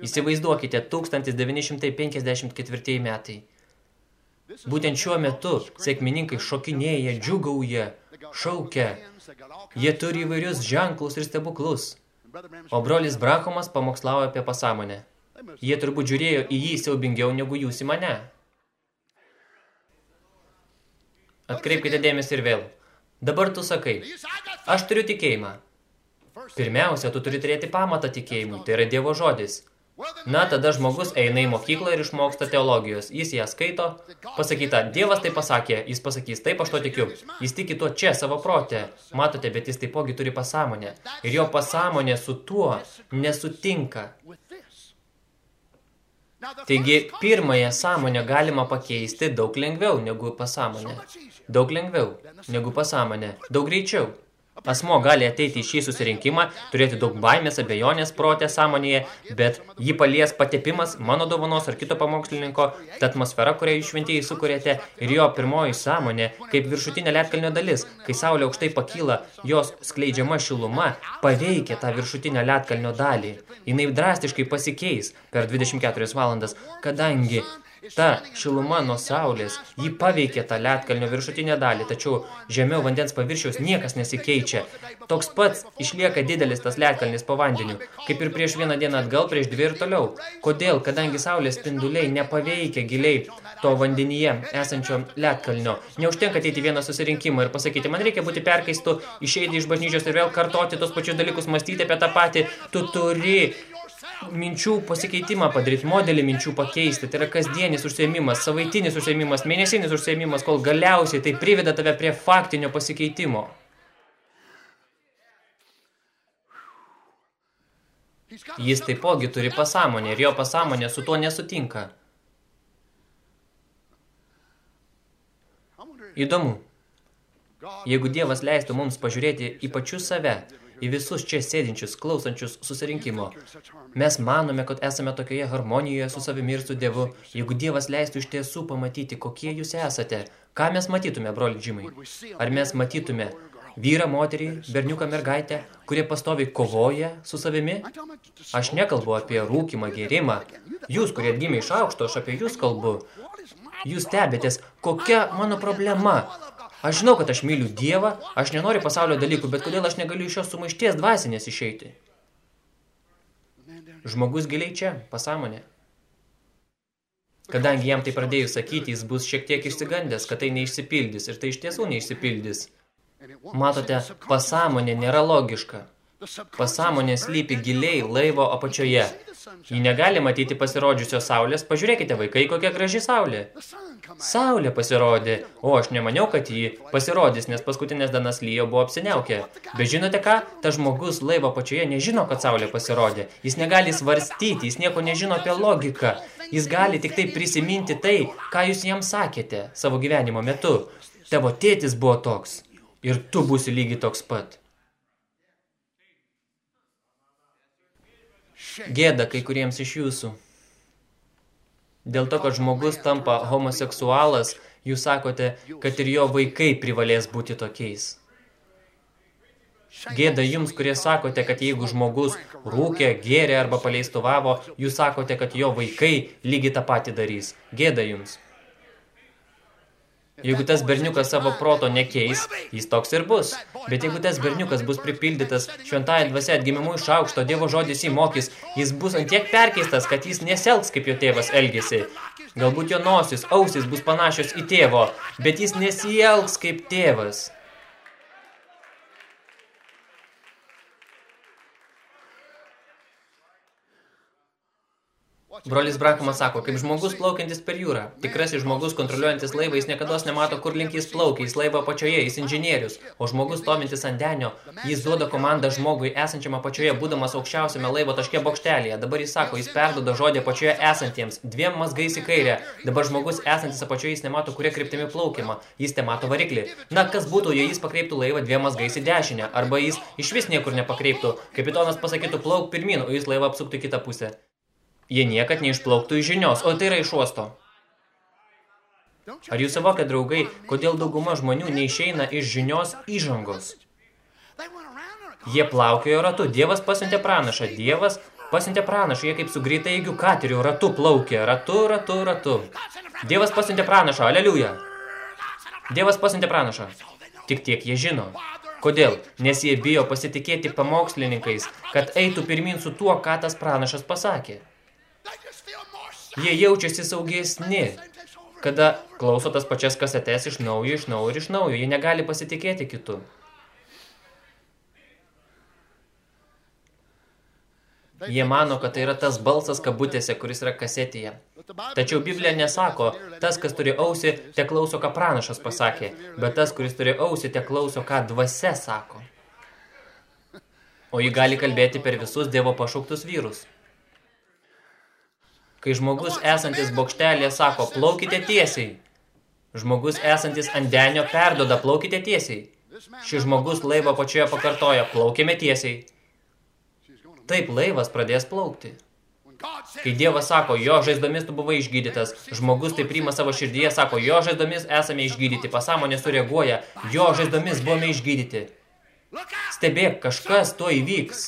Įsivaizduokite, 1954 metai. Būtent šiuo metu sėkmininkai šokinėja, džiugauja, šaukia. Jie turi įvairius ženklus ir stebuklus. O brolis Brakomas pamokslavo apie pasąmonę. Jie turbūt žiūrėjo į jį siaubingiau negu jūs į mane. Atkreipkite dėmesį ir vėl. Dabar tu sakai, aš turiu tikėjimą. Pirmiausia, tu turi turėti pamatą tikėjimui, tai yra Dievo žodis – Na, tada žmogus eina į mokyklą ir išmoksta teologijos. Jis ją skaito, pasakyta, Dievas tai pasakė, jis pasakys, taip aš to tikiu. Jis tiki tuo čia, savo protė. Matote, bet jis taipogi turi pasąmonę. Ir jo pasąmonė su tuo nesutinka. Taigi, pirmąją sąmonę galima pakeisti daug lengviau negu pasąmonę. Daug lengviau negu pasąmonę. Daug greičiau. Asmo gali ateiti į šį susirinkimą, turėti daug baimės, abejonės protė sąmonėje, bet jį palies patepimas mano dovanos ar kito pamokslininko, ta atmosfera, kurią jūs šventieji sukuriate, ir jo pirmoji sąmonė, kaip viršutinė lietkalnio dalis, kai saulė aukštai pakyla, jos skleidžiama šiluma paveikia tą viršutinę lietkalnio dalį. Jinai drastiškai pasikeis per 24 valandas, kadangi Ta šiluma nuo saulės, ji paveikė tą lietkalnio viršutinę dalį, tačiau žemiau vandens paviršiaus niekas nesikeičia. Toks pats išlieka didelis tas lietkalnis po vandeniu, kaip ir prieš vieną dieną atgal, prieš dvi ir toliau. Kodėl? Kadangi saulės spinduliai nepaveikia giliai to vandenyje esančio lietkalnio. Neužtenka ateiti vieną susirinkimą ir pasakyti, man reikia būti perkaistu, išeiti iš bažnyčios ir vėl kartoti tos pačius dalykus, mąstyti apie tą patį. Tu turi minčių pasikeitimą padaryti, modelį minčių pakeisti. Tai yra kasdienis užsiėmimas, savaitinis užsiėmimas, mėnesinis užsiėmimas, kol galiausiai tai priveda tave prie faktinio pasikeitimo. Jis taipogi turi pasąmonę ir jo pasąmonė su tuo nesutinka. Įdomu. Jeigu Dievas leistų mums pažiūrėti į pačius save, į visus čia sėdinčius, klausančius susirinkimo. Mes manome, kad esame tokioje harmonijoje su savimi ir su Dievu. Jeigu Dievas leistų iš tiesų pamatyti, kokie jūs esate, ką mes matytume, broli Džimai? Ar mes matytume vyrą, moterį, berniuką, mergaitę, kurie pastoviai kovoja su savimi? Aš nekalbu apie rūkimą, gėrimą. Jūs, kurie gimė iš aukšto, aš apie jūs kalbu. Jūs stebėtės, kokia mano problema, Aš žinau, kad aš myliu Dievą, aš nenoriu pasaulio dalykų, bet kodėl aš negaliu iš šios sumaišties dvasinės išeiti? Žmogus giliai čia, pasąmonė. Kadangi jam tai pradėjus sakyti, jis bus šiek tiek išsigandęs, kad tai neišsipildys ir tai iš tiesų neišsipildys. Matote, pasąmonė nėra logiška. Pasąmonė slypi giliai laivo apačioje. Ji negali matyti pasirodžiusios saulės. Pažiūrėkite, vaikai, kokia graži saulė. Saulė pasirodė, o aš nemaniau, kad ji pasirodys, nes paskutinės danas lyjo buvo apsiniaukę. Bet žinote ką? Ta žmogus laivo apačioje nežino, kad saulė pasirodė. Jis negali svarstyti, jis nieko nežino apie logiką. Jis gali tik tai prisiminti tai, ką jūs jam sakėte savo gyvenimo metu. Tavo tėtis buvo toks. Ir tu būsi lygiai toks pat. Gėda kai kuriems iš jūsų. Dėl to, kad žmogus tampa homoseksualas, jūs sakote, kad ir jo vaikai privalės būti tokiais. Gėda jums, kurie sakote, kad jeigu žmogus rūkė, gėrė arba paleistuvavo, jūs sakote, kad jo vaikai lygiai tą patį darys. Gėda jums. Jeigu tas berniukas savo proto nekeis, jis toks ir bus. Bet jeigu tas berniukas bus pripildytas šventąją dvasia atgimimu iš aukšto, Dievo žodis jį mokys, jis bus ant tiek perkeistas, kad jis neselgs, kaip jo tėvas elgėsi. Galbūt jo nosis, ausis bus panašios į tėvo, bet jis nesielgs kaip tėvas. Brolis Brankamas sako, kaip žmogus plaukiantis per jūrą. Tikrasis žmogus kontroliuojantis laivą, jis niekada nemato, kur link jis plaukia, jis laivą apačioje, jis inžinierius. O žmogus stomintis ant denio, jis duoda komandą žmogui esančiam apačioje, būdamas aukščiausiame laivo taške bokštelėje. Dabar jis sako, jis perduoda žodį apačioje esantiems, dviem mazgais į kairę. Dabar žmogus esantis apačioje, jis nemato, kurie kryptimi plaukiama, jis te mato variklį. Na, kas būtų, jei jis pakreiptų laivą dviem mazgais į dešinę, arba jis iš vis niekur nepakreiptų. Kapitonas pasakytų plauk pirmin, o jis laivą apsuktų kitą pusę jie niekad neišplauktų iš žinios, o tai yra iš uosto. Ar jūs savokia, draugai, kodėl dauguma žmonių neišeina iš žinios įžangos? Jie plaukiojo ratu, Dievas pasiuntė pranašą, Dievas pasiuntė pranašą, jie kaip su greitai eigių kateriu ratu plaukė, ratu, ratu, ratu. Dievas pasiuntė pranašą, aleliuja. Dievas pasiuntė pranašą. Tik tiek jie žino. Kodėl? Nes jie bijo pasitikėti pamokslininkais, kad eitų pirmin su tuo, ką tas pranašas pasakė. Jie jaučiasi saugesni, kada klauso tas pačias kasetes iš naujo, iš naujo ir iš naujo. Jie negali pasitikėti kitų. Jie mano, kad tai yra tas balsas kabutėse, kuris yra kasetėje. Tačiau Biblija nesako, tas, kas turi ausį, te klauso, ką pranašas pasakė, bet tas, kuris turi ausį, te klauso, ką dvasia sako. O ji gali kalbėti per visus Dievo pašauktus vyrus. Kai žmogus esantis bokštelėje sako, plaukite tiesiai. Žmogus esantis ant denio perdoda, plaukite tiesiai. Šis žmogus laivo pačioje pakartoja, plaukime tiesiai. Taip laivas pradės plaukti. Kai Dievas sako, jo žaizdomis tu buvai išgydytas, žmogus tai priima savo širdyje, sako, jo žaizdomis esame išgydyti, pasąmonė sureaguoja, jo žaizdomis buvome išgydyti. Stebėk, kažkas to įvyks.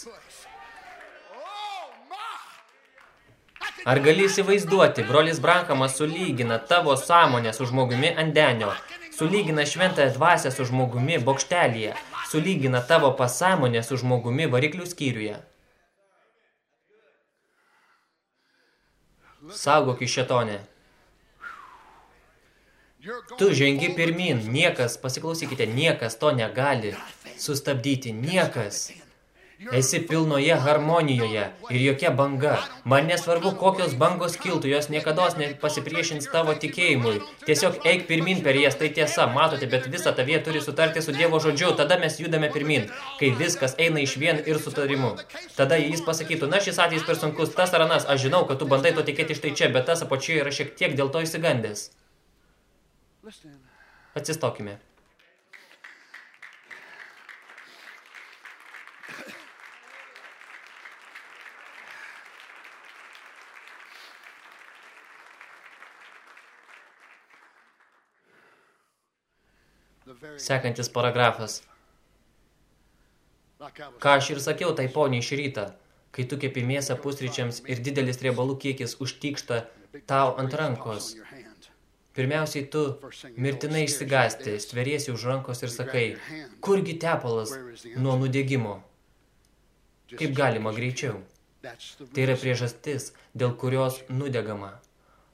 Ar gali įsivaizduoti, brolis Brankamas sulygina tavo sąmonę su žmogumi ant denio, sulygina šventąją dvasę su žmogumi bokštelėje, sulygina tavo pasąmonę su žmogumi variklių skyriuje. Saugok iš šetonė. Tu žengi pirmin, niekas, pasiklausykite, niekas to negali sustabdyti, niekas. Esi pilnoje harmonijoje ir jokia banga. Man nesvarbu, kokios bangos kiltų, jos niekados nepasipriešins tavo tikėjimui. Tiesiog eik pirmin per jas, tai tiesa, matote, bet visa tavie turi sutarti su Dievo žodžiu, tada mes judame pirmin, kai viskas eina iš vien ir sutarimu. Tada jis pasakytų, na šis atvejis per sunkus, tas ar anas, aš žinau, kad tu bandai to tikėti štai čia, bet tas apačioje yra šiek tiek dėl to įsigandęs. Atsistokime. Sekantis paragrafas. Ką aš ir sakiau tai poniai šį rytą, kai tu kepi mėsą pusryčiams ir didelis riebalų kiekis užtykšta tau ant rankos. Pirmiausiai tu mirtinai išsigasti, stveriesi už rankos ir sakai, kurgi tepalas nuo nudegimo? Kaip galima greičiau? Tai yra priežastis, dėl kurios nudegama.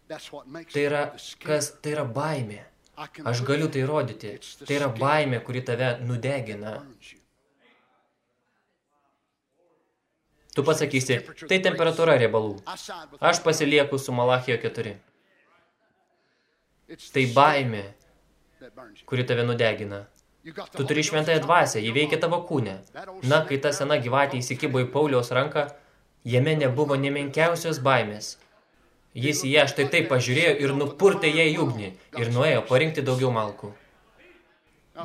Tai yra, kas, tai yra baimė. Aš galiu tai rodyti. Tai yra baimė, kuri tave nudegina. Tu pasakysi, tai temperatūra riebalų. Aš pasilieku su Malachijo 4. Tai baimė, kuri tave nudegina. Tu turi šventąją dvasę, jį veikia tavo kūne. Na, kai ta sena gyvatė įsikibo į Pauliaus ranką, jame nebuvo nemenkiausios baimės. Jis į ją štai taip pažiūrėjo ir nupurtė ją į ugnį ir nuėjo parinkti daugiau malkų.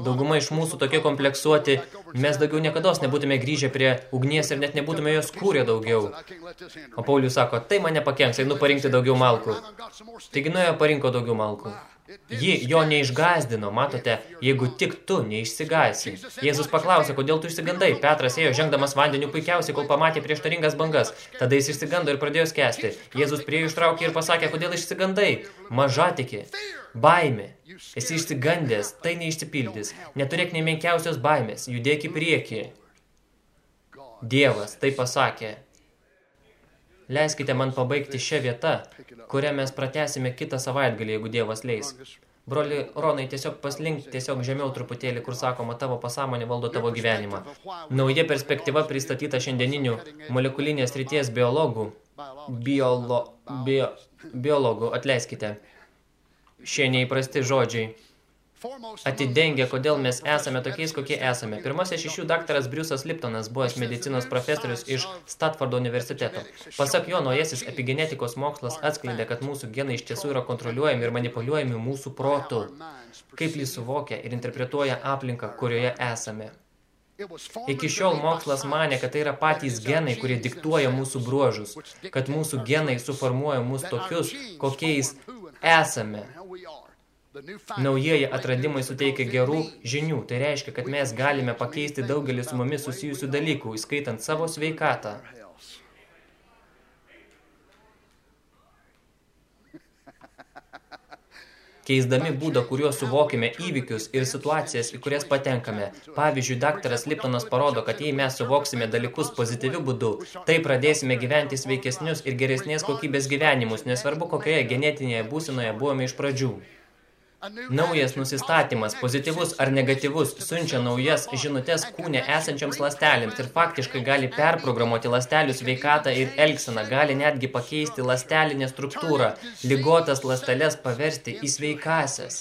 Dauguma iš mūsų tokie kompleksuoti, mes daugiau niekados nebūtume grįžę prie ugnies ir net nebūtume jos kūrę daugiau. O Paulius sako, tai man nepakenks, einu parinkti daugiau malkų. Taigi nuėjo parinko daugiau malkų. Ji jo neišgazdino, matote, jeigu tik tu neišsigasi. Jėzus paklausė, kodėl tu išsigandai. Petras ėjo žengdamas vandeniu puikiausiai, kol pamatė prieštaringas bangas. Tada jis išsigando ir pradėjo skęsti. Jėzus prie ištraukė ir pasakė, kodėl išsigandai. Mažatikė. Baimė. Esi išsigandęs, tai neišsipildys. Neturėk nei menkiausios baimės, judėk į priekį. Dievas tai pasakė. Leiskite man pabaigti šią vietą, kurią mes pratęsime kitą savaitgalį, jeigu Dievas leis. Broli Ronai, tiesiog paslink tiesiog žemiau truputėlį, kur sakoma, tavo pasąmonė valdo tavo gyvenimą. Nauja perspektyva pristatyta šiandieninių molekulinės ryties biologų, biolo, bio, biologų, atleiskite. Šie neįprasti žodžiai atidengia, kodėl mes esame tokiais, kokie esame. Pirmasis iš jų daktaras Briusas Liptonas, buvęs medicinos profesorius iš Statfordo universiteto. Pasak jo, naujasis epigenetikos mokslas atskleidė, kad mūsų genai iš tiesų yra kontroliuojami ir manipuliuojami mūsų protų. Kaip jis suvokia ir interpretuoja aplinką, kurioje esame. Iki šiol mokslas mane, kad tai yra patys genai, kurie diktuoja mūsų bruožus, kad mūsų genai suformuoja mus tokius, kokiais esame. Naujieji atradimai suteikia gerų žinių. Tai reiškia, kad mes galime pakeisti daugelį su mumis susijusių dalykų, įskaitant savo sveikatą. keisdami būdą, kuriuo suvokime įvykius ir situacijas, į kurias patenkame. Pavyzdžiui, daktaras Liptonas parodo, kad jei mes suvoksime dalykus pozityviu būdu, tai pradėsime gyventi sveikesnius ir geresnės kokybės gyvenimus, nesvarbu kokioje genetinėje būsinoje buvome iš pradžių. Naujas nusistatymas, pozityvus ar negatyvus, siunčia naujas žinutes kūne esančioms lastelėms ir faktiškai gali perprogramuoti lastelių sveikatą ir elgseną, gali netgi pakeisti lastelinę struktūrą, ligotas lasteles paversti į sveikasias.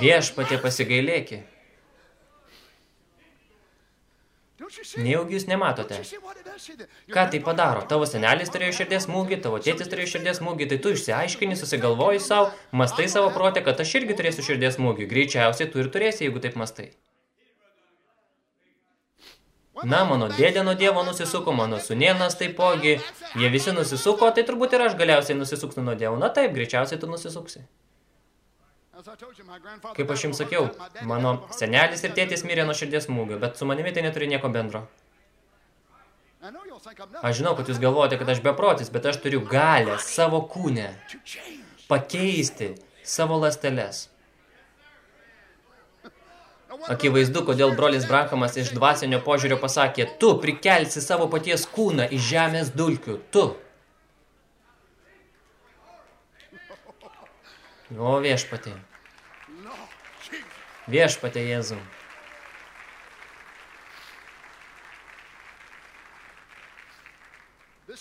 Viešpatė pasigailėki. Nejaugi jūs nematote. Ką tai padaro? Tavo senelis turėjo širdies smūgį, tavo tėtis turėjo širdies smūgį, tai tu išsiaiškini, susigalvoji savo, mastai savo protę, kad aš irgi turėsiu širdies smūgį. Greičiausiai tu ir turėsi, jeigu taip mastai. Na, mano dėdė nuo Dievo nusisuko, mano sunėnas taipogi. Jie visi nusisuko, tai turbūt ir aš galiausiai nusisuksiu nuo Dievo. Na taip, greičiausiai tu nusisuksi. Kaip aš jums sakiau, mano senelis ir tėtis mirė nuo širdies smūgio, bet su manimi tai neturi nieko bendro. Aš žinau, kad jūs galvojate, kad aš beprotis, bet aš turiu galę savo kūnę pakeisti savo lasteles. Akivaizdu, kodėl brolis Brankamas iš dvasinio požiūrio pasakė, tu prikelsi savo paties kūną iš žemės dulkių, tu. O viešpatė. Viešpatė Jėzau.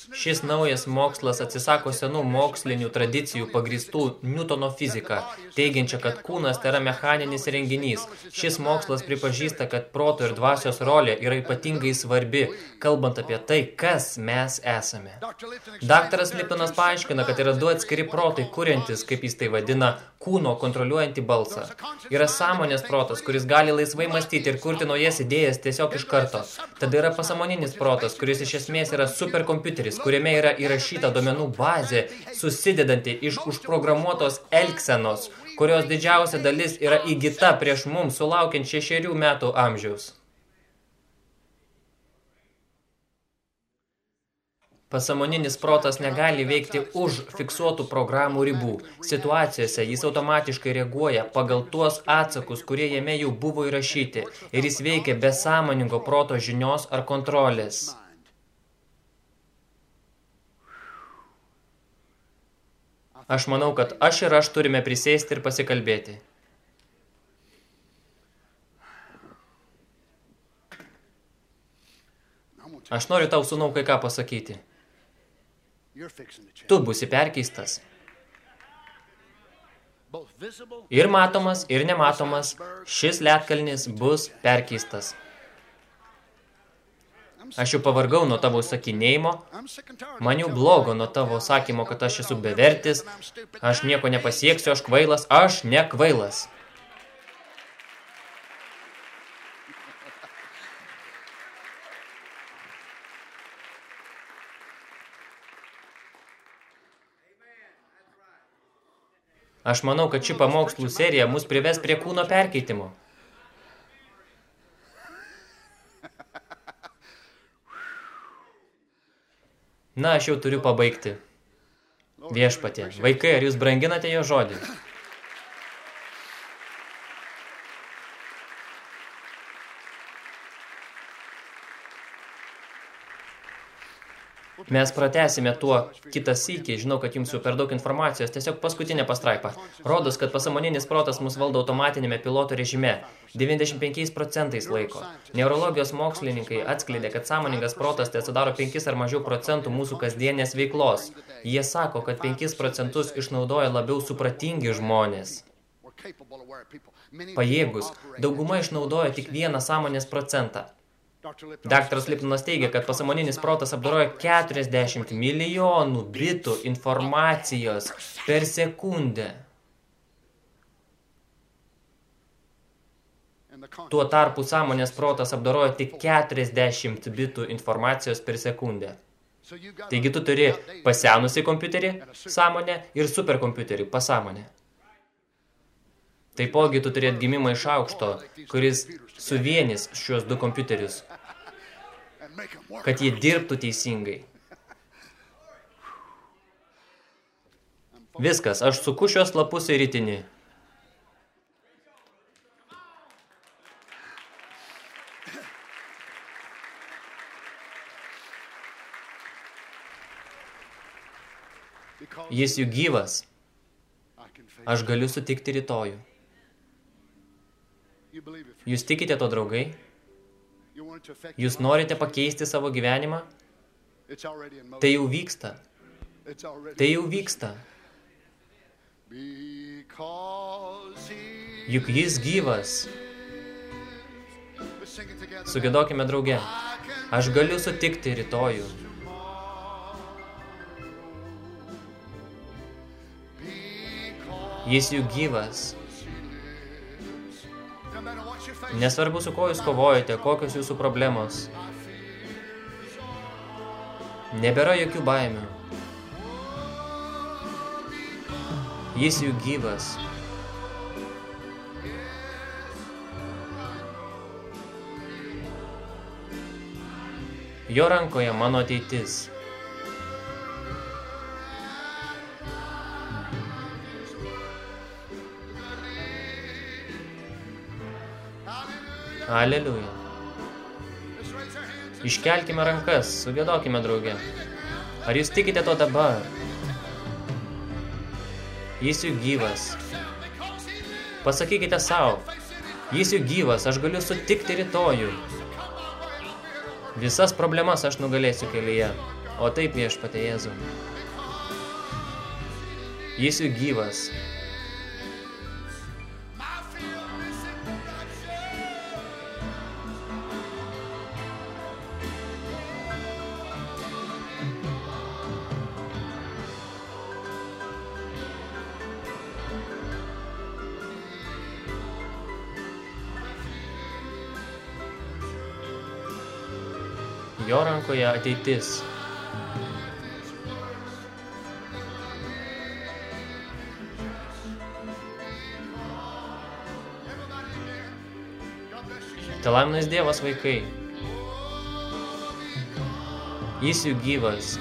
Šis naujas mokslas atsisako senų mokslinių tradicijų pagristų Newtono fiziką, teigiančią, kad kūnas tai yra mechaninis renginys. Šis mokslas pripažįsta, kad proto ir dvasios rolė yra ypatingai svarbi, kalbant apie tai, kas mes esame. Daktaras Liptonas paaiškina, kad yra du atskiri protai, kuriantis, kaip jis tai vadina, kūno kontroliuojantį balsą. Yra sąmonės protas, kuris gali laisvai mąstyti ir kurti naujas idėjas tiesiog iš karto. Tada yra pasamoninis protas, kuris iš esmės yra superkompiuteris, kuriame yra įrašyta domenų bazė, susidedanti iš užprogramuotos elksenos, kurios didžiausia dalis yra įgyta prieš mums sulaukiant šešerių metų amžiaus. Pasamoninis protas negali veikti už fiksuotų programų ribų. Situacijose jis automatiškai reaguoja pagal tuos atsakus, kurie jame jau buvo įrašyti, ir jis veikia be sąmoningo proto žinios ar kontrolės. Aš manau, kad aš ir aš turime prisėsti ir pasikalbėti. Aš noriu tau sunau kai ką pasakyti. Tu būsi perkeistas. Ir matomas, ir nematomas, šis lietkalnis bus perkeistas. Aš jau pavargau nuo tavo sakinėjimo, man jau blogo nuo tavo sakymo, kad aš esu bevertis, aš nieko nepasieksiu, aš kvailas, aš ne kvailas. Aš manau, kad ši pamokslų serija mus prives prie kūno perkeitimo. Na, aš jau turiu pabaigti. Viešpatė, vaikai, ar jūs branginate jo žodį? Mes pratesime tuo kitą sykį, žinau, kad jums jau per daug informacijos, tiesiog paskutinė pastraipa. Rodos, kad pasamoninis protas mus valdo automatinėme piloto režime, 95 procentais laiko. Neurologijos mokslininkai atskleidė, kad sąmoningas protas tai sudaro 5 ar mažiau procentų mūsų kasdienės veiklos. Jie sako, kad 5 procentus išnaudoja labiau supratingi žmonės. Pajėgus, dauguma išnaudoja tik vieną sąmonės procentą. Daktaras Liptonas teigia, kad pasamoninis protas apdaroja 40 milijonų bitų informacijos per sekundę. Tuo tarpu sąmonės protas apdaroja tik 40 bitų informacijos per sekundę. Taigi tu turi pasenusį kompiuterį, sąmonę ir superkompiuterį, pasąmonę. Taipogi tu turi atgimimą iš aukšto, kuris suvienis šiuos du kompiuterius, kad jie dirbtų teisingai. Viskas, aš suku šios lapus į rytinį. Jis juk gyvas. Aš galiu sutikti rytojų. Jūs tikite to, draugai? Jūs norite pakeisti savo gyvenimą? Tai jau vyksta. Tai jau vyksta. Juk jis gyvas. Sugėdokime drauge. Aš galiu sutikti rytojų. Jis juk gyvas. Nesvarbu, su ko jūs kovojate, kokios jūsų problemos. Nebėra jokių baimių. Jis jų gyvas. Jo rankoje mano ateitis. Aleliuja. Iškelkime rankas, sugėdokime drauge. Ar jūs tikite to dabar? Jis juk gyvas. Pasakykite savo, jis juk gyvas, aš galiu sutikti rytojų. Visas problemas aš nugalėsiu kelyje, o taip viešpatė Jėzų. Jis juk gyvas, Rankoje ateitis. Telaminas Dievas vaikai. Jis jų gyvas.